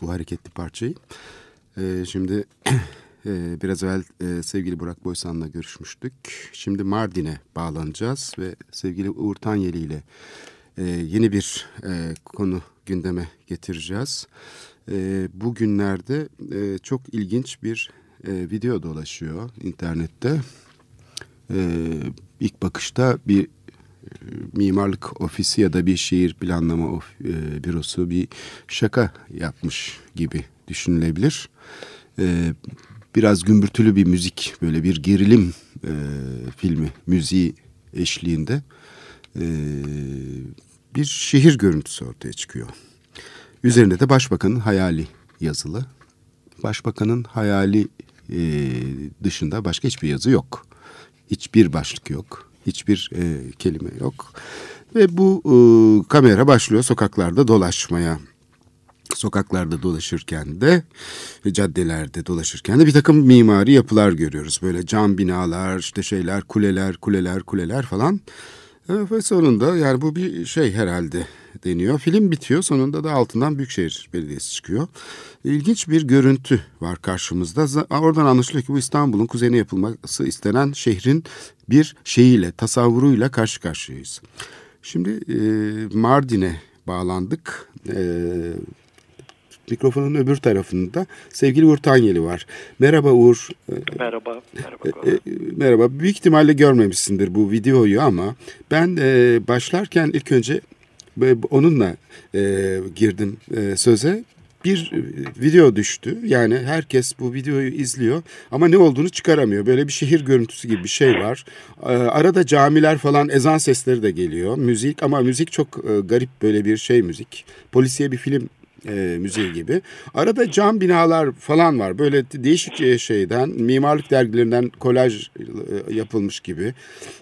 bu hareketli parçayı. Ee, şimdi e, biraz evvel e, sevgili Burak Boysan'la görüşmüştük. Şimdi Mardin'e bağlanacağız ve sevgili Uğur Tanyeli ile e, yeni bir e, konu gündeme getireceğiz. E, bugünlerde e, çok ilginç bir e, video dolaşıyor internette. E, ilk bakışta bir mimarlık ofisi ya da bir şehir planlama of, e, bürosu bir şaka yapmış gibi düşünülebilir. E, biraz gümbürtülü bir müzik, böyle bir gerilim e, filmi, müziği eşliğinde e, bir şehir görüntüsü ortaya çıkıyor. Üzerinde de başbakanın hayali yazılı. Başbakanın hayali e, dışında başka hiçbir yazı yok. Hiçbir başlık yok hiçbir e, kelime yok. Ve bu e, kamera başlıyor sokaklarda dolaşmaya. Sokaklarda dolaşırken de caddelerde dolaşırken de bir takım mimari yapılar görüyoruz. Böyle cam binalar, işte şeyler, kuleler, kuleler, kuleler falan. E, ve sonunda yani bu bir şey herhalde deniyor. Film bitiyor sonunda da altından Büyükşehir Belediyesi çıkıyor. İlginç bir görüntü var karşımızda. Oradan anlaşılıyor ki bu İstanbul'un kuzeyine yapılması istenen şehrin bir şeyiyle, tasavvuruyla karşı karşıyayız. Şimdi e, Mardin'e bağlandık. E, mikrofonun öbür tarafında sevgili Uğur Tanyeli var. Merhaba Uğur. Merhaba. Merhaba. E, e, merhaba. Büyük ihtimalle görmemişsindir bu videoyu ama ben e, başlarken ilk önce onunla e, girdim e, söze. bir e, video düştü. Yani herkes bu videoyu izliyor ama ne olduğunu çıkaramıyor. Böyle bir şehir görüntüsü gibi bir şey var. Ee, arada camiler falan ezan sesleri de geliyor. Müzik ama müzik çok e, garip böyle bir şey müzik. Polisiye bir film e, müziği gibi. Arada cam binalar falan var. Böyle değişik şeyden, mimarlık dergilerinden kolaj e, yapılmış gibi.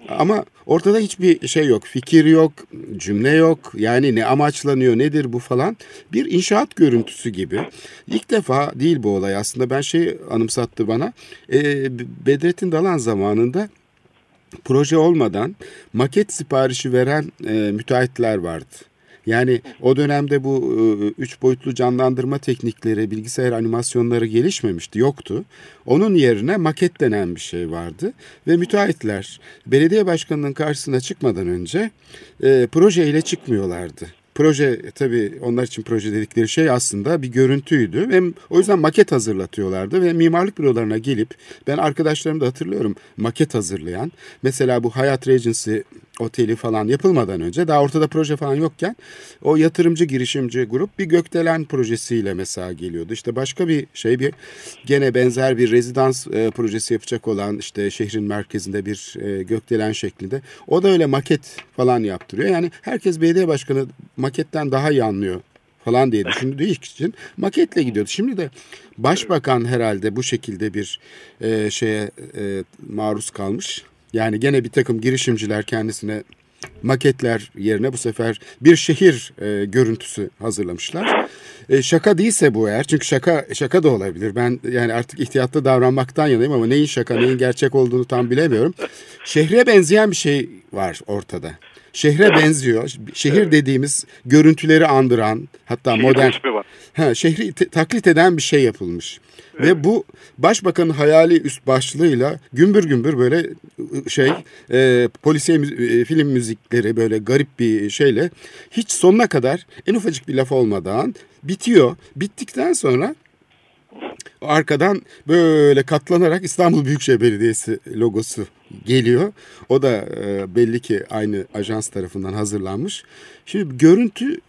Ama ortada hiçbir şey yok. Fikir yok, cümle yok. Yani ne amaçlanıyor, nedir bu falan. Bir inşaat görüntüsü gibi. İlk defa değil bu olay aslında. Ben şey anımsattı bana. E, Bedrettin Dalan zamanında proje olmadan maket siparişi veren e, müteahhitler vardı. Yani o dönemde bu e, üç boyutlu canlandırma teknikleri, bilgisayar animasyonları gelişmemişti, yoktu. Onun yerine maket denen bir şey vardı ve müteahhitler belediye başkanının karşısına çıkmadan önce e, projeyle çıkmıyorlardı. Proje tabii onlar için proje dedikleri şey aslında bir görüntüydü ve o yüzden maket hazırlatıyorlardı ve mimarlık bürolarına gelip ben arkadaşlarım da hatırlıyorum maket hazırlayan mesela bu Hayat Regency oteli falan yapılmadan önce daha ortada proje falan yokken o yatırımcı girişimci grup bir gökdelen projesiyle mesela geliyordu. İşte başka bir şey bir gene benzer bir rezidans e, projesi yapacak olan işte şehrin merkezinde bir e, gökdelen şeklinde. O da öyle maket falan yaptırıyor. Yani herkes belediye başkanı maketten daha iyi anlıyor falan diye düşündüğü için maketle gidiyordu. Şimdi de başbakan herhalde bu şekilde bir e, şeye e, maruz kalmış. Yani gene bir takım girişimciler kendisine maketler yerine bu sefer bir şehir e, görüntüsü hazırlamışlar. E, şaka değilse bu eğer çünkü şaka şaka da olabilir. Ben yani artık ihtiyatlı davranmaktan yanayım ama neyin şaka neyin gerçek olduğunu tam bilemiyorum. Şehre benzeyen bir şey var ortada. Şehre benziyor. Şehir dediğimiz görüntüleri andıran hatta Şehir modern ha, şehri taklit eden bir şey yapılmış. Ve bu başbakanın hayali üst başlığıyla gümbür gümbür böyle şey e, polisiye e, film müzikleri böyle garip bir şeyle hiç sonuna kadar en ufacık bir laf olmadan bitiyor. Bittikten sonra arkadan böyle katlanarak İstanbul Büyükşehir Belediyesi logosu geliyor. O da e, belli ki aynı ajans tarafından hazırlanmış. Şimdi görüntü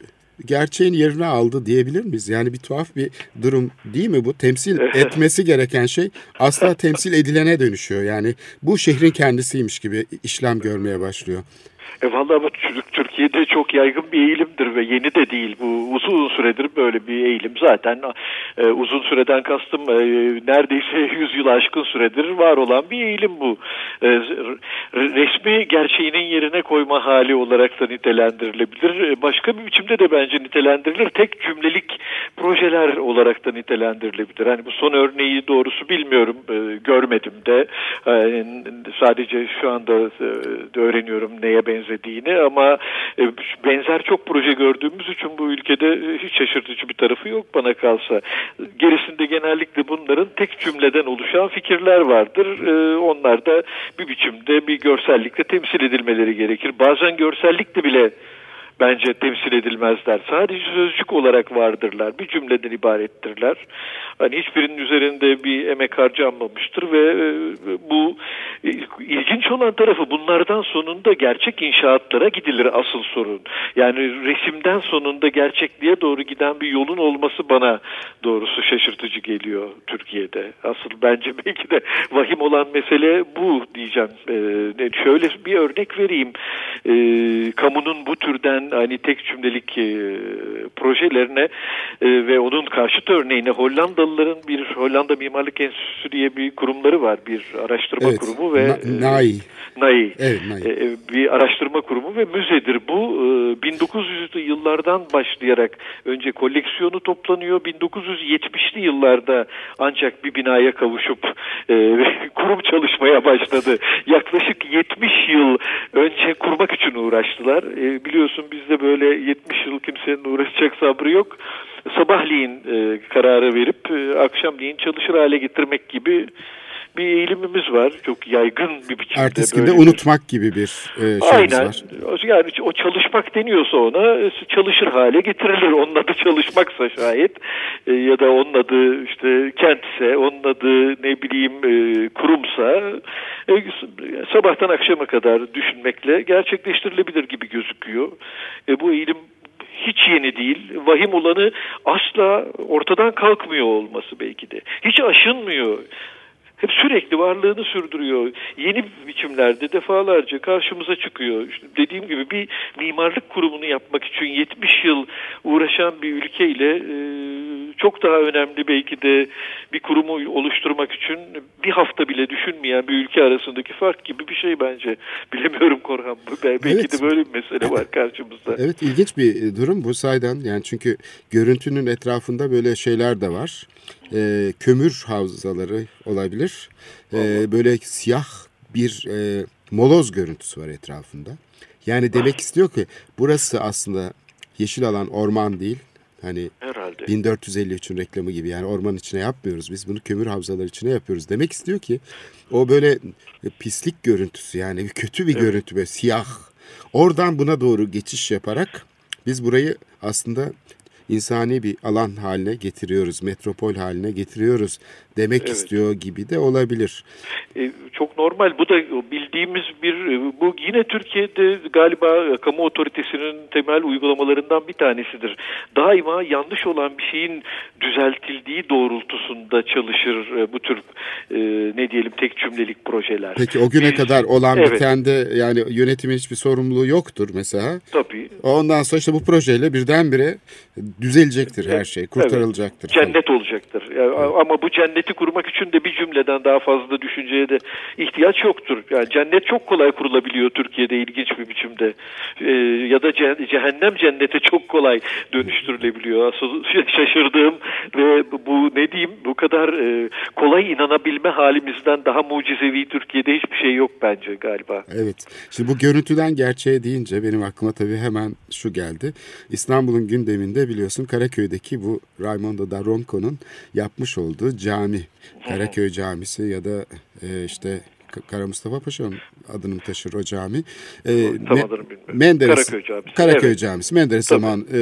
gerçeğin yerini aldı diyebilir miyiz? Yani bir tuhaf bir durum değil mi bu? Temsil etmesi gereken şey asla temsil edilene dönüşüyor. Yani bu şehrin kendisiymiş gibi işlem görmeye başlıyor. E vallahi bu Türk- Türkiye'de çok yaygın bir eğilimdir ve yeni de değil. Bu uzun süredir böyle bir eğilim. Zaten e, uzun süreden kastım e, neredeyse 100 yıl aşkın süredir var olan bir eğilim bu. E, resmi gerçeğinin yerine koyma hali olarak da nitelendirilebilir. E, başka bir biçimde de bence nitelendirilir. Tek cümlelik projeler olarak da nitelendirilebilir. Hani bu son örneği doğrusu bilmiyorum. E, görmedim de. E, sadece şu anda e, öğreniyorum neye benzediğini ama e, benzer çok proje gördüğümüz için bu ülkede e, hiç şaşırtıcı bir tarafı yok bana kalsa. Gerisinde genellikle bunların tek cümleden oluşan fikirler vardır. E, onlar da bir biçimde bir görsellikle temsil edilmeleri gerekir. Bazen görsellikle bile bence temsil edilmezler. Sadece sözcük olarak vardırlar. Bir cümleden ibarettirler. Hani hiçbirinin üzerinde bir emek harcanmamıştır ve e, bu e, ilginç olan tarafı bunlardan sonunda gerçek inşaatlara gidilir asıl sorun. Yani resimden sonunda gerçekliğe doğru giden bir yolun olması bana doğrusu şaşırtıcı geliyor Türkiye'de. Asıl bence belki de vahim olan mesele bu diyeceğim. Ee, şöyle bir örnek vereyim. Ee, kamunun bu türden hani tek cümlelik e, projelerine e, ve onun karşıt örneğine Hollandalıların bir Hollanda Mimarlık Enstitüsü diye bir kurumları var. Bir araştırma Evet, kurumu ve Na- NAI. NAI. Evet, NAI. E, bir araştırma kurumu ve müzedir. Bu e, 1900'lü yıllardan başlayarak önce koleksiyonu toplanıyor. 1970'li yıllarda ancak bir binaya kavuşup e, kurum çalışmaya başladı. Yaklaşık 70 yıl önce kurmak için uğraştılar. E, biliyorsun bizde böyle 70 yıl kimsenin uğraşacak sabrı yok. Sabahleyin e, kararı verip e, akşamleyin çalışır hale getirmek gibi bir eğilimimiz var. Çok yaygın bir biçimde. Ertesi günde unutmak gibi bir e, şeyimiz Aynen. var. Yani o çalışmak deniyorsa ona çalışır hale getirilir. Onun adı çalışmaksa şayet e, ya da onun adı işte kentse, onun adı ne bileyim e, kurumsa e, sabahtan akşama kadar düşünmekle gerçekleştirilebilir gibi gözüküyor. E, bu eğilim hiç yeni değil. Vahim olanı asla ortadan kalkmıyor olması belki de. Hiç aşınmıyor hep sürekli varlığını sürdürüyor. Yeni biçimlerde defalarca karşımıza çıkıyor. İşte dediğim gibi bir mimarlık kurumunu yapmak için 70 yıl uğraşan bir ülkeyle e, çok daha önemli belki de bir kurumu oluşturmak için bir hafta bile düşünmeyen bir ülke arasındaki fark gibi bir şey bence. Bilemiyorum Korhan. Belki evet. de böyle bir mesele var karşımızda. Evet ilginç bir durum bu saydan. Yani çünkü görüntünün etrafında böyle şeyler de var e, kömür havzaları olabilir. E, böyle siyah bir e, moloz görüntüsü var etrafında. Yani demek istiyor ki burası aslında yeşil alan orman değil. Hani Herhalde. 1453'ün reklamı gibi yani orman içine yapmıyoruz. Biz bunu kömür havzaları içine yapıyoruz. Demek istiyor ki o böyle pislik görüntüsü yani kötü bir evet. görüntü böyle siyah. Oradan buna doğru geçiş yaparak biz burayı aslında insani bir alan haline getiriyoruz, metropol haline getiriyoruz demek evet. istiyor gibi de olabilir. E, çok normal. Bu da bildiğimiz bir bu yine Türkiye'de galiba kamu otoritesinin temel uygulamalarından bir tanesidir. Daima yanlış olan bir şeyin düzeltildiği doğrultusunda çalışır e, bu tür e, ne diyelim tek cümlelik projeler. Peki o güne Biz, kadar olan evet. bitende yani yönetimin hiçbir sorumluluğu yoktur mesela. Tabii. Ondan sonra işte bu projeyle birdenbire düzelecektir her şey, kurtarılacaktır. Evet. Cennet olacaktır. Yani, evet. Ama bu cenneti kurmak için de bir cümleden daha fazla düşünceye de ihtiyaç yoktur. Yani cennet çok kolay kurulabiliyor Türkiye'de ilginç bir biçimde. Ee, ya da cehennem cennete çok kolay dönüştürülebiliyor. Şaşırdığım ve bu ne diyeyim bu kadar e, kolay inanabilme halimizden daha mucizevi Türkiye'de hiçbir şey yok bence galiba. Evet. Şimdi bu görüntüden gerçeğe deyince benim aklıma tabii hemen şu geldi. İstanbul'un gündeminde biliyorsun Karaköy'deki bu Raimondo da Ronco'nun yapmış olduğu cami. Karaköy Camisi ya da e, işte Kara Mustafa Paşa'nın adını taşır o cami. E, Tam Me Menderes, Karaköy Camisi. Karaköy evet. Camisi. Menderes Tabii. zaman e,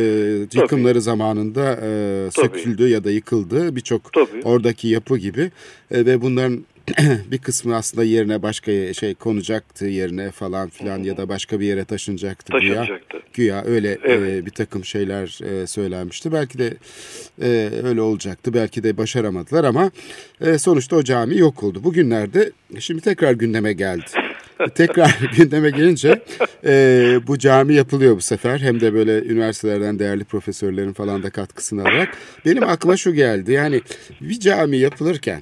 yıkımları Tabii. zamanında e, söküldü ya da yıkıldı. Birçok oradaki yapı gibi e, ve bunların bir kısmı aslında yerine başka şey konacaktı yerine falan filan ya da başka bir yere taşınacaktı. Taşınacaktı. Güya, güya öyle evet. e, bir takım şeyler e, söylenmişti. Belki de e, öyle olacaktı. Belki de başaramadılar ama e, sonuçta o cami yok oldu. Bugünlerde şimdi tekrar gündeme geldi. tekrar gündeme gelince e, bu cami yapılıyor bu sefer. Hem de böyle üniversitelerden değerli profesörlerin falan da katkısını alarak. Benim aklıma şu geldi. Yani bir cami yapılırken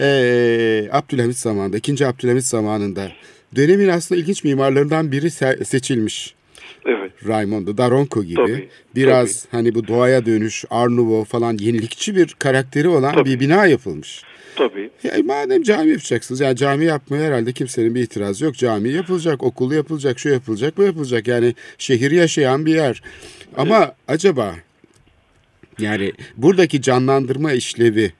ee, Abdülhamit zamanında, ikinci Abdülhamit zamanında dönemin aslında ilginç mimarlarından biri seçilmiş. Evet. Raimondo Daronco gibi tabii, biraz tabii. hani bu doğaya dönüş, Art Nouveau falan yenilikçi bir karakteri olan tabii. bir bina yapılmış. Tabii. Ya madem cami yapacaksınız yani cami yapmaya herhalde kimsenin bir itirazı yok. Cami yapılacak, okul yapılacak, şu yapılacak, bu yapılacak. Yani şehir yaşayan bir yer. Ama evet. acaba yani buradaki canlandırma işlevi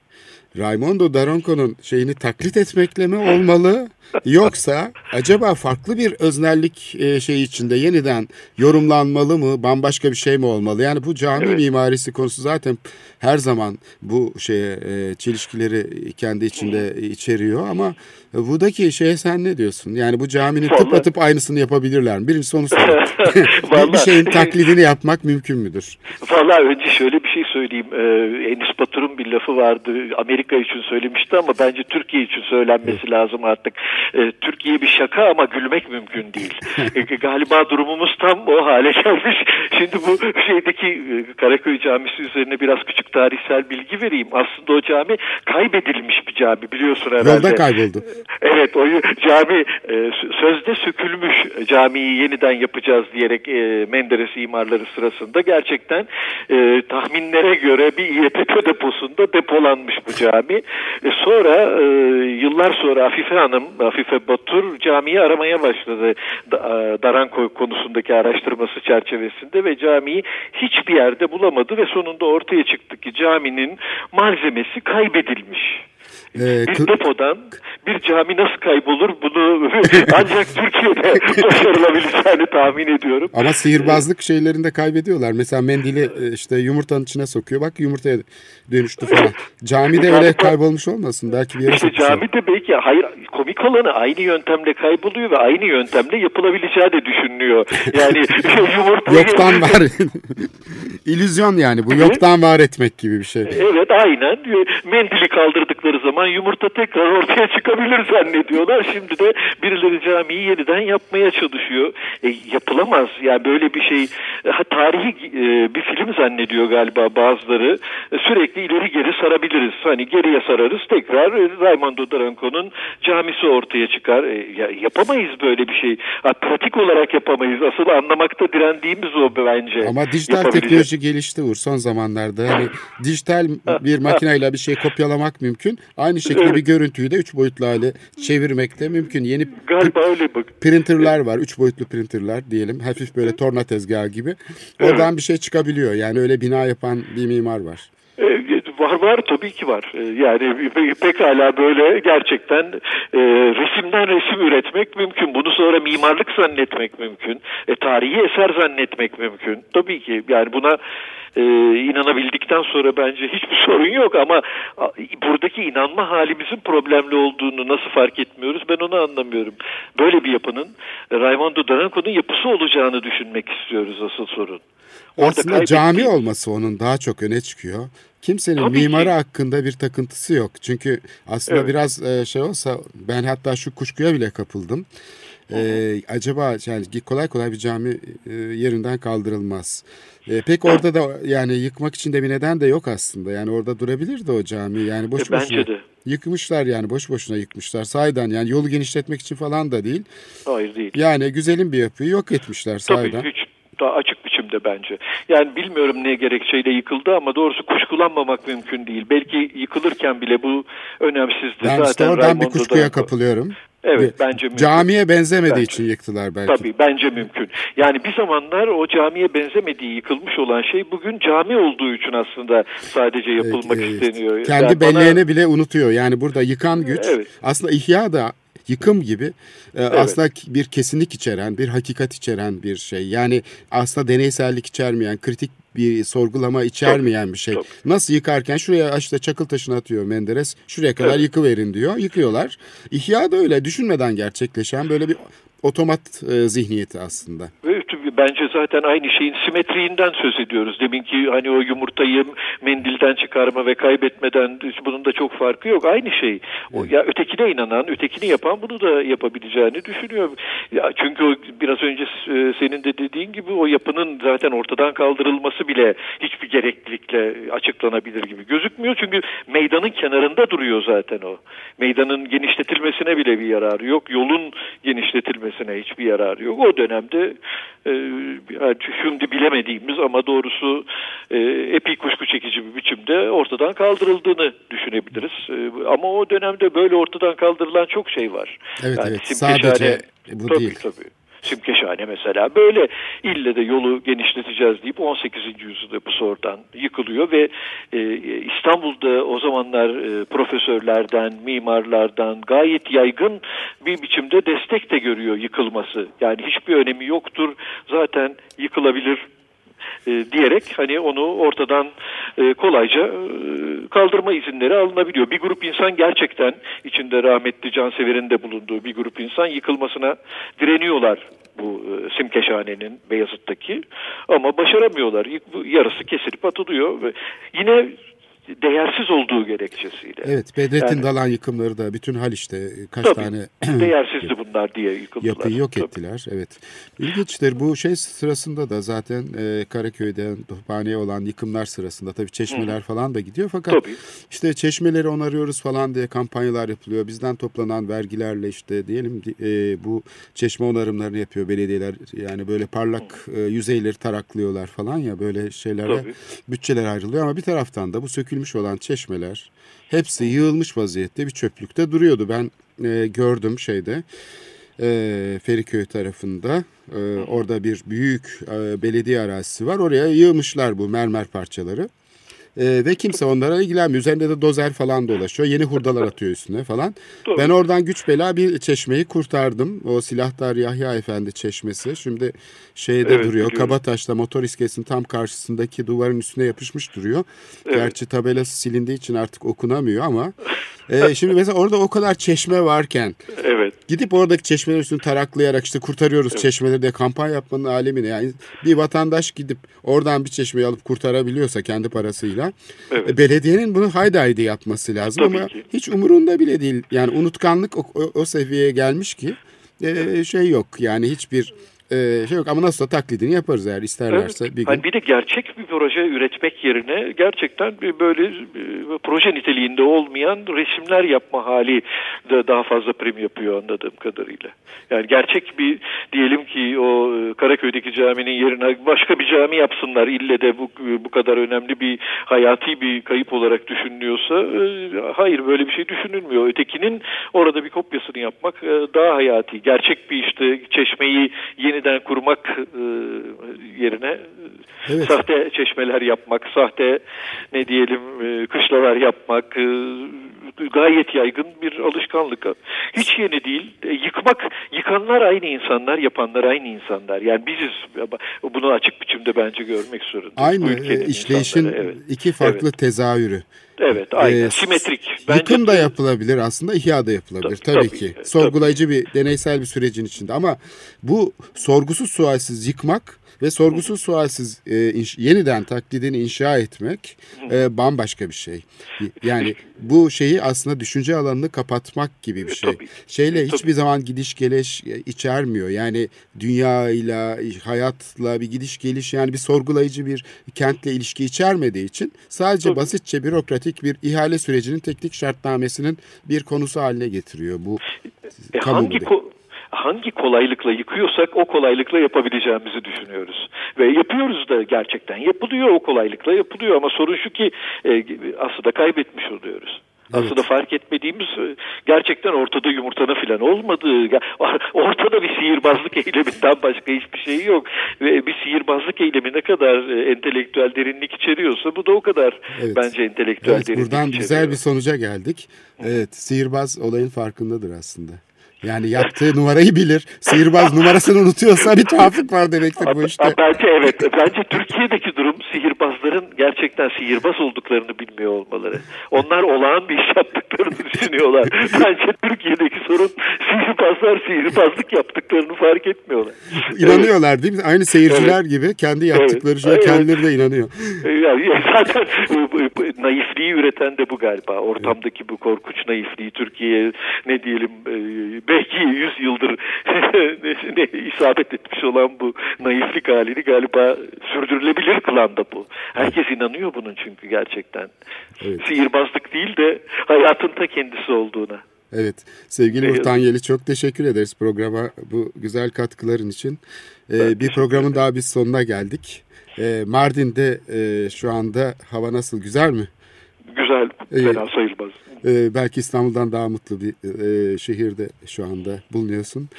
Raimondo Daronco'nun şeyini taklit etmekle mi olmalı? Yoksa acaba farklı bir öznellik e, şey içinde yeniden yorumlanmalı mı? Bambaşka bir şey mi olmalı? Yani bu cami evet. mimarisi konusu zaten her zaman bu şeye e, çelişkileri kendi içinde içeriyor ama buradaki şeye sen ne diyorsun? Yani bu caminin Vallahi... tıpatıp aynısını yapabilirler mi? Birincisi onu sorayım. bir şeyin taklidini yapmak mümkün müdür? Valla önce şöyle bir şey söyleyeyim. Ee, Enis Batur'un bir lafı vardı. Amerika için söylemişti ama bence Türkiye için söylenmesi lazım artık. Ee, Türkiye bir şaka ama gülmek mümkün değil. ee, galiba durumumuz tam o hale gelmiş. Şimdi bu şeydeki e, Karaköy Camisi üzerine biraz küçük tarihsel bilgi vereyim. Aslında o cami kaybedilmiş bir cami biliyorsun herhalde. Yolda kayboldu. Evet o cami e, sözde sökülmüş camiyi yeniden yapacağız diyerek e, Menderes imarları sırasında gerçekten e, tahminlere göre bir İETT deposunda depolanmış bu cami. E, sonra e, yıllar sonra Afife Hanım, Afife Batur camiyi aramaya başladı. Da, Darankoy konusundaki araştırması çerçevesinde ve camiyi hiçbir yerde bulamadı ve sonunda ortaya çıktı ki caminin malzemesi kaybedilmiş. Ee, bir depodan bir cami nasıl kaybolur bunu ancak Türkiye'de başarılabileceğini tahmin ediyorum. Ama sihirbazlık şeylerini de kaybediyorlar. Mesela mendili e, işte yumurtanın içine sokuyor. Bak yumurtaya dönüştü falan. Camide öyle kaybolmuş olmasın. Belki bir yere İşte sokmuşlar. cami de belki hayır komik olanı aynı yöntemle kayboluyor ve aynı yöntemle yapılabileceği de düşünülüyor. Yani yumurtayı Yoktan var. İllüzyon yani. Bu yoktan var etmek gibi bir şey. Evet aynen. Mendili kaldırdıkları zaman yumurta tekrar ortaya çıkabilir zannediyorlar. Şimdi de birileri camiyi yeniden yapmaya çalışıyor. E, yapılamaz. Yani böyle bir şey ha, tarihi e, bir film zannediyor galiba bazıları. E, sürekli ileri geri sarabiliriz. Hani geriye sararız tekrar e, Raimondo Daronco'nun camisi ortaya çıkar. E, ya, yapamayız böyle bir şey. Ha, pratik olarak yapamayız. Asıl anlamakta direndiğimiz o bence. Ama dijital teknoloji gelişti Uğur son zamanlarda. Yani dijital bir makineyle bir şey kopyalamak mümkün. Aynı şekilde Evet. bir görüntüyü de üç boyutlu hale çevirmek de mümkün. Yeni Galiba öyle bak. printerlar var. Üç boyutlu printerlar diyelim. Hafif böyle torna tezgahı gibi. Oradan bir şey çıkabiliyor. Yani öyle bina yapan bir mimar var. E, Var var tabii ki var. E, Yani pe- pekala böyle gerçekten e, resimden resim üretmek mümkün. Bunu sonra mimarlık zannetmek mümkün. E, tarihi eser zannetmek mümkün. Tabii ki yani buna e, inanabildikten sonra bence hiçbir sorun yok ama buradaki inanma halimizin problemli olduğunu nasıl fark etmiyoruz ben onu anlamıyorum. Böyle bir yapının Raimondo Daronco'nun yapısı olacağını düşünmek istiyoruz asıl sorun. Orada Aslında kaybettiği- cami olması onun daha çok öne çıkıyor. Kimsenin Tabii mimarı ki. hakkında bir takıntısı yok. Çünkü aslında Evet. biraz e, şey olsa ben hatta şu kuşkuya bile kapıldım. E, acaba yani kolay kolay bir cami e, yerinden kaldırılmaz. E, pek orada da yani yıkmak için de bir neden de yok aslında. Yani orada durabilirdi o cami. Yani boş E, bence boşuna de. yıkmışlar yani boş boşuna yıkmışlar. Sahiden yani yolu genişletmek için falan da değil. Hayır değil. Yani güzelim bir yapıyı yok etmişler Tabii sahiden. hiç daha açık biçimde bence. Yani bilmiyorum ne gerekçeyle yıkıldı ama doğrusu kuşkulanmamak mümkün değil. Belki yıkılırken bile bu önemsizdi. Ben Zaten işte oradan bir Raimondo'da- kuşkuya kapılıyorum. Evet bence mümkün. Camiye benzemediği Bence. için yıktılar belki. Tabii bence mümkün. Yani bir zamanlar o camiye benzemediği yıkılmış olan şey bugün cami olduğu için aslında sadece yapılmak Ee, e, isteniyor. Kendi Yani bana- belleğini bile unutuyor. Yani burada yıkan güç Evet. aslında ihya da yıkım gibi e, aslında bir kesinlik içeren, bir hakikat içeren bir şey. Yani aslında deneysellik içermeyen, kritik bir sorgulama içermeyen bir şey. tabii. Nasıl yıkarken şuraya işte çakıl taşını atıyor Menderes. Şuraya kadar Evet. yıkıverin diyor. Yıkıyorlar. İhya da öyle düşünmeden gerçekleşen böyle bir otomat e, zihniyeti aslında. Ve bence zaten aynı şeyin simetriğinden söz ediyoruz. Deminki hani o yumurtayı mendilden çıkarma ve kaybetmeden bunun da çok farkı yok. Aynı şey. O, ya ötekine inanan, ötekini yapan bunu da yapabileceğini düşünüyor. Ya çünkü o biraz önce e, senin de dediğin gibi o yapının zaten ortadan kaldırılması bile hiçbir gereklilikle açıklanabilir gibi gözükmüyor. Çünkü meydanın kenarında duruyor zaten o. Meydanın genişletilmesine bile bir yararı yok. Yolun genişletilmesine hiçbir yararı yok. O dönemde e, yani şimdi bilemediğimiz ama doğrusu e, epey kuşku çekici bir biçimde ortadan kaldırıldığını düşünebiliriz. E, ama o dönemde böyle ortadan kaldırılan çok şey var. Evet, evet. Simkeşhane- Sadece bu tabii, değil. Tabii. Simkeşhane mesela böyle ille de yolu genişleteceğiz deyip 18. yüzyılda bu oradan yıkılıyor ve e, İstanbul'da o zamanlar e, profesörlerden, mimarlardan gayet yaygın bir biçimde destek de görüyor yıkılması. Yani hiçbir önemi yoktur zaten yıkılabilir e, diyerek hani onu ortadan e, kolayca e, kaldırma izinleri alınabiliyor. Bir grup insan gerçekten içinde rahmetli Cansever'in de bulunduğu bir grup insan yıkılmasına direniyorlar bu e, Simkeşhane'nin Beyazıt'taki ama başaramıyorlar. Yarısı kesilip atılıyor yine değersiz olduğu gerekçesiyle. Evet Bedrettin Yani- Dalan yıkımları da bütün Haliç'te kaç Tabii, tane değersizdi bunlar diye yıkıldılar. yapıyı yok Tabii. ettiler. Evet. İlginçtir. Bu şey sırasında da zaten e, Karaköy'de Tophane'ye olan yıkımlar sırasında tabii çeşmeler falan da gidiyor. Fakat Tabii. işte çeşmeleri onarıyoruz falan diye kampanyalar yapılıyor. Bizden toplanan vergilerle işte diyelim e, bu çeşme onarımlarını yapıyor belediyeler. Yani böyle parlak e, yüzeyleri taraklıyorlar falan ya böyle şeylere Tabii. bütçeler ayrılıyor. Ama bir taraftan da bu sökülmüş olan çeşmeler hepsi yığılmış vaziyette bir çöplükte duruyordu. Ben e, gördüm şeyde e, Feriköy tarafında. E, orada bir büyük e, belediye arazisi var. Oraya yığmışlar bu mermer parçaları. E, ve kimse onlara ilgilenmiyor. Üzerinde de dozer falan dolaşıyor. Yeni hurdalar atıyor üstüne falan. Doğru. Ben oradan güç bela bir çeşmeyi kurtardım. O Silahdar Yahya Efendi çeşmesi. Şimdi şeyde Evet, duruyor. biliyorum. Kabataş'ta motor iskelesinin tam karşısındaki duvarın üstüne yapışmış duruyor. Gerçi tabelası silindiği için artık okunamıyor ama. e, şimdi mesela orada o kadar çeşme varken Evet. Gidip oradaki çeşmelerin üstünü taraklayarak işte kurtarıyoruz çeşmeleri diye kampanya yapmanın alemine. Yani bir vatandaş gidip oradan bir çeşmeyi alıp kurtarabiliyorsa kendi parasıyla Evet. e, belediyenin bunu haydi haydi yapması lazım Tabii ama ki. hiç umurunda bile değil. Yani unutkanlık o, o, o seviyeye gelmiş ki e, şey yok yani hiçbir e, şey yok ama nasıl taklidini yaparız eğer isterlerse Evet. bir gün. Hani bir de gerçek bir proje üretmek yerine gerçekten böyle e, proje niteliğinde olmayan resimler yapma hali de daha fazla prim yapıyor anladığım kadarıyla. Yani gerçek bir diyelim ki o e, Karaköy'deki caminin yerine başka bir cami yapsınlar. İlle de bu bu kadar önemli bir hayati bir kayıp olarak düşünülüyorsa e, hayır böyle bir şey düşünülmüyor. Ötekinin orada bir kopyasını yapmak e, daha hayati. Gerçek bir işte çeşmeyi yeniden kurmak e, yerine e, Evet. sahte çeşmeler yapmak, sahte ne diyelim e, kışlalar yapmak e, gayet yaygın bir alışkanlık. Hiç yeni değil. E, Yıkmak, yıkanlar aynı insanlar, yapanlar aynı insanlar. Yani biziz. Bunu açık biçimde bence görmek zorundayız. Aynı e, işleyişin insanları, evet. iki farklı Evet. tezahürü. Evet, aynen. Ee, Simetrik. Bence Yıkım da yapılabilir aslında, ihya da yapılabilir Tabii, tabii, tabii, ki. tabii. Sorgulayıcı bir deneysel bir sürecin içinde ama bu sorgusuz sualsiz yıkmak ve sorgusuz sualsiz e, inş- yeniden taklidini inşa etmek e, bambaşka bir şey. Yani bu şeyi aslında düşünce alanını kapatmak gibi bir E, şey. tabii. Şeyle Tabii. hiçbir zaman gidiş geliş e, içermiyor. Yani dünyayla, hayatla bir gidiş geliş yani bir sorgulayıcı bir kentle ilişki içermediği için sadece Tabii. basitçe bürokratik bir ihale sürecinin teknik şartnamesinin bir konusu haline getiriyor bu E, hangi ko- hangi kolaylıkla yıkıyorsak o kolaylıkla yapabileceğimizi düşünüyoruz. Ve yapıyoruz da gerçekten. Yapılıyor o kolaylıkla yapılıyor ama sorun şu ki e, aslında kaybetmiş oluyoruz. Aslında fark etmediğimiz e, gerçekten ortada yumurtanın filan olmadığı, ortada bir sihirbazlık eyleminden başka hiçbir şey yok. Ve bir sihirbazlık eylemi ne kadar e, entelektüel derinlik içeriyorsa bu da o kadar Evet. bence entelektüel Evet, derinlik buradan içeriyor. güzel bir sonuca geldik. Evet, sihirbaz olayın farkındadır aslında. Yani yaptığı numarayı bilir. Sihirbaz numarasını unutuyorsa bir tuhaflık var demektir bu işte. Bence evet. Bence Türkiye'deki durum sihirbazların gerçekten sihirbaz olduklarını bilmiyor olmaları. Onlar olağan bir iş yaptıklarını düşünüyorlar. Bence Türkiye'deki sorun sihirbazlar sihirbazlık yaptıklarını fark etmiyorlar. İnanıyorlar değil mi? Aynı seyirciler gibi kendi yaptıkları Evet. şeye Evet. kendileri de inanıyor. Ee, Yani zaten naifliği üreten de bu galiba. Ortamdaki bu korkunç naifliği Türkiye'ye ne diyelim e, belki 100 yıldır ne, ne isabet etmiş olan bu naiflik halini galiba sürdürülebilir kılan da bu. Herkes inanıyor bunun çünkü gerçekten. Evet. Sihirbazlık değil de hayatın ta kendisi olduğuna. Evet. Sevgili Evet. Urtan Yeli çok teşekkür ederiz programa bu güzel katkıların için. Ee, bir programın daha biz sonuna geldik. Ee, Mardin'de e, şu anda hava nasıl? Güzel mi? Güzel, İyi. fena sayılmaz. Ee, belki İstanbul'dan daha mutlu bir e, şehirde şu anda bulunuyorsun.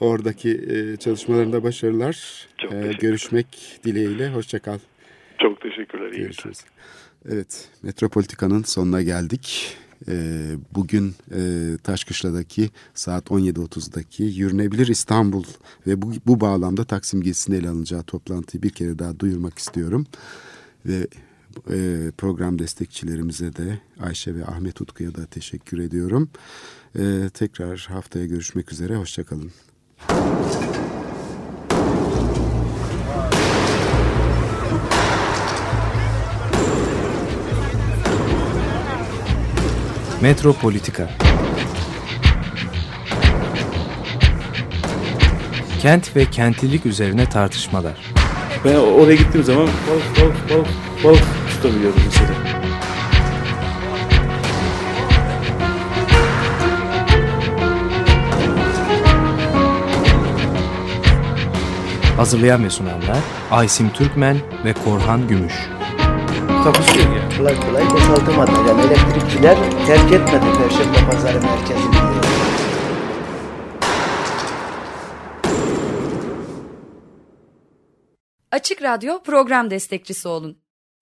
Oradaki e, çalışmalarında başarılar. Çok Ee, teşekkürler. görüşmek dileğiyle. Hoşçakal. Çok teşekkürler. iyi günler. Görüşürüz. Evet, Metropolitika'nın sonuna geldik. Ee, bugün e, Taşkışla'daki saat 17.30'daki Yürünebilir İstanbul ve bu, bu bağlamda Taksim gezisinde ele alınacağı toplantıyı bir kere daha duyurmak istiyorum. Ve e, program destekçilerimize de Ayşe ve Ahmet Utku'ya da teşekkür ediyorum. E, tekrar haftaya görüşmek üzere, hoşçakalın. Metropolitika Kent ve kentlilik üzerine tartışmalar. Ben oraya gittiğim zaman balık balık balık balık tutabiliyordum mesela. Hazırlayan ve sunanlar Aysim Türkmen ve Korhan Gümüş. Takusuyor yani. Kolay kolay boşaltamadı. Yani elektrikçiler terk etmedi Perşembe Pazarı merkezini. Açık Radyo program destekçisi olun.